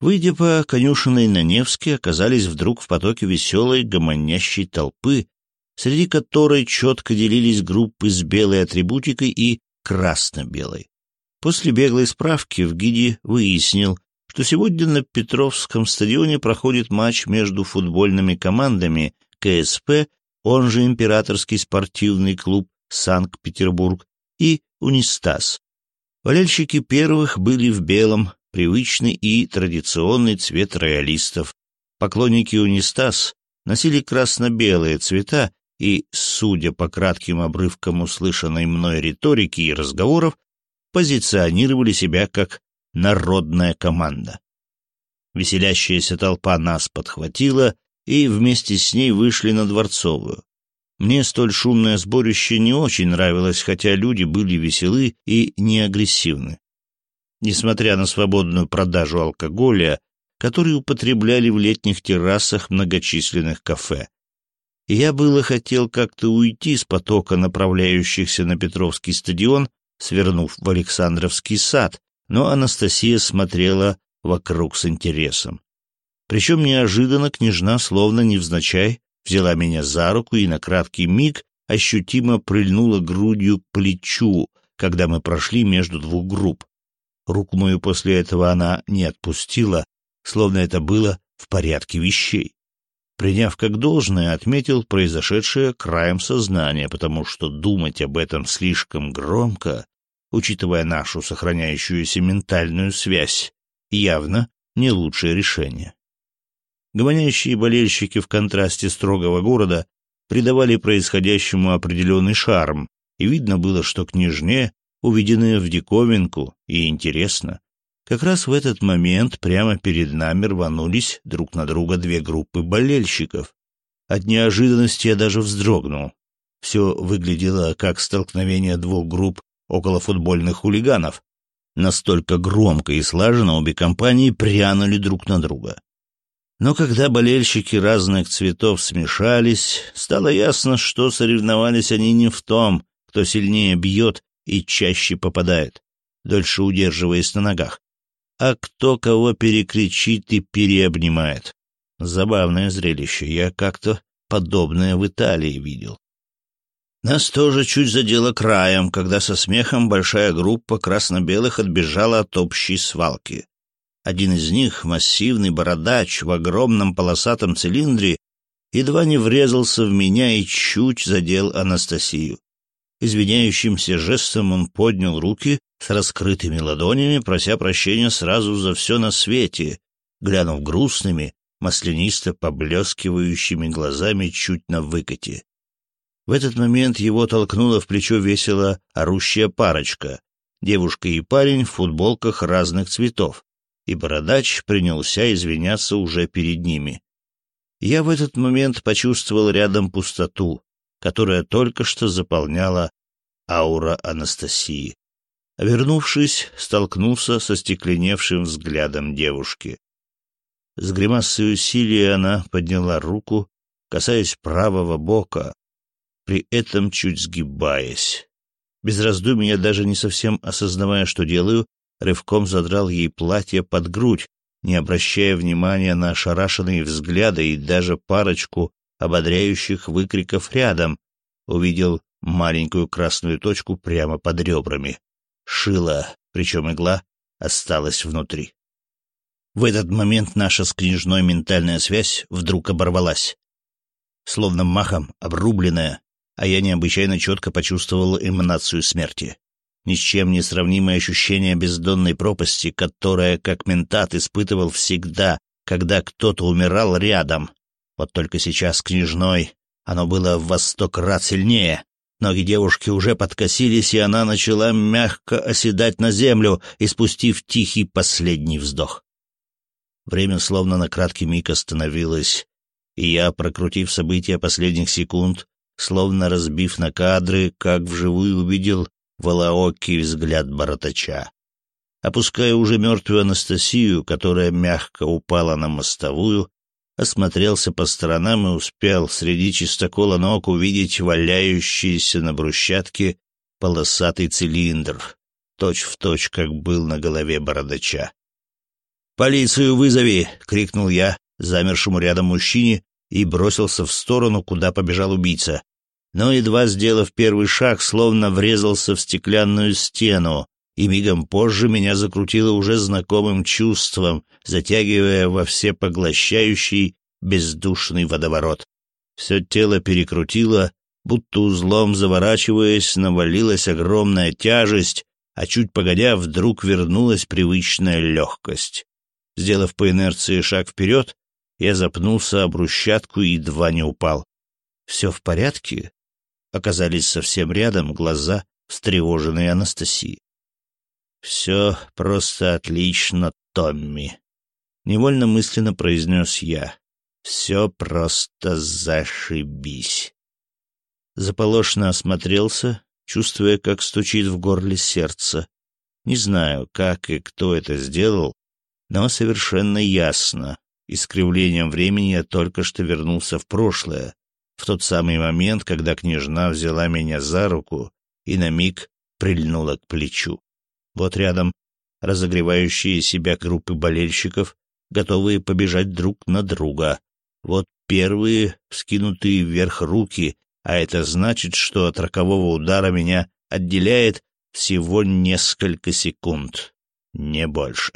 Выйдя по конюшенной на Невске, оказались вдруг в потоке веселой гомонящей толпы, среди которой четко делились группы с белой атрибутикой и красно-белой. После беглой справки в гиде выяснил, что сегодня на Петровском стадионе проходит матч между футбольными командами КСП, он же Императорский спортивный клуб Санкт-Петербург, и Унистаз. Болельщики первых были в белом, привычный и традиционный цвет роялистов. Поклонники Унистаз носили красно-белые цвета и, судя по кратким обрывкам услышанной мной риторики и разговоров, позиционировали себя как народная команда. Веселящаяся толпа нас подхватила, и вместе с ней вышли на Дворцовую. Мне столь шумное сборище не очень нравилось, хотя люди были веселы и не агрессивны. Несмотря на свободную продажу алкоголя, который употребляли в летних террасах многочисленных кафе. Я было хотел как-то уйти с потока направляющихся на Петровский стадион, свернув в Александровский сад, но Анастасия смотрела вокруг с интересом. Причем неожиданно княжна, словно невзначай, взяла меня за руку и на краткий миг ощутимо прильнула грудью к плечу, когда мы прошли между двух групп. Руку мою после этого она не отпустила, словно это было в порядке вещей. Приняв как должное, отметил произошедшее краем сознания, потому что думать об этом слишком громко учитывая нашу сохраняющуюся ментальную связь, явно не лучшее решение. Гомонящие болельщики в контрасте строгого города придавали происходящему определенный шарм, и видно было, что княжне, увиденное в диковинку и интересно, Как раз в этот момент прямо перед нами рванулись друг на друга две группы болельщиков. От неожиданности я даже вздрогнул. Все выглядело как столкновение двух групп около футбольных хулиганов. Настолько громко и слаженно обе компании прянули друг на друга. Но когда болельщики разных цветов смешались, стало ясно, что соревновались они не в том, кто сильнее бьет и чаще попадает, дольше удерживаясь на ногах, а кто кого перекричит и переобнимает. Забавное зрелище, я как-то подобное в Италии видел. Нас тоже чуть задело краем, когда со смехом большая группа красно-белых отбежала от общей свалки. Один из них, массивный бородач в огромном полосатом цилиндре, едва не врезался в меня и чуть задел Анастасию. Извиняющимся жестом он поднял руки с раскрытыми ладонями, прося прощения сразу за все на свете, глянув грустными, маслянисто поблескивающими глазами чуть на выкате. В этот момент его толкнула в плечо весело орущая парочка, девушка и парень в футболках разных цветов, и бородач принялся извиняться уже перед ними. Я в этот момент почувствовал рядом пустоту, которая только что заполняла аура Анастасии. Вернувшись, столкнулся со стекленевшим взглядом девушки. С гримасой усилия она подняла руку, касаясь правого бока, при этом чуть сгибаясь. Без раздумий даже не совсем осознавая, что делаю, рывком задрал ей платье под грудь, не обращая внимания на ошарашенные взгляды и даже парочку ободряющих выкриков рядом, увидел маленькую красную точку прямо под ребрами. Шила, причем игла, осталась внутри. В этот момент наша с княжной ментальная связь вдруг оборвалась. Словно махом обрубленная, а я необычайно четко почувствовал эманацию смерти. Ни с чем не сравнимое ощущение бездонной пропасти, которое, как ментат, испытывал всегда, когда кто-то умирал рядом. Вот только сейчас княжной оно было в во крат сильнее. Ноги девушки уже подкосились, и она начала мягко оседать на землю, испустив тихий последний вздох. Время словно на краткий миг остановилось, и я, прокрутив события последних секунд, словно разбив на кадры, как вживую увидел волоокий взгляд боротача. Опуская уже мертвую Анастасию, которая мягко упала на мостовую, осмотрелся по сторонам и успел среди чистокола ног увидеть валяющийся на брусчатке полосатый цилиндр, точь-в-точь, точь, как был на голове бородача. «Полицию вызови!» — крикнул я замершему рядом мужчине и бросился в сторону, куда побежал убийца. Но, едва сделав первый шаг, словно врезался в стеклянную стену, и мигом позже меня закрутило уже знакомым чувством, затягивая во всепоглощающий бездушный водоворот. Все тело перекрутило, будто узлом заворачиваясь, навалилась огромная тяжесть, а чуть погодя вдруг вернулась привычная легкость. Сделав по инерции шаг вперед, я запнулся об брусчатку и едва не упал. «Все в порядке?» Оказались совсем рядом глаза встревоженной Анастасии. «Все просто отлично, Томми», — невольно мысленно произнес я. «Все просто зашибись». Заполошно осмотрелся, чувствуя, как стучит в горле сердце. Не знаю, как и кто это сделал, но совершенно ясно. Искривлением времени я только что вернулся в прошлое, в тот самый момент, когда княжна взяла меня за руку и на миг прильнула к плечу. Вот рядом разогревающие себя группы болельщиков, готовые побежать друг на друга. Вот первые вскинутые вверх руки, а это значит, что от рокового удара меня отделяет всего несколько секунд, не больше.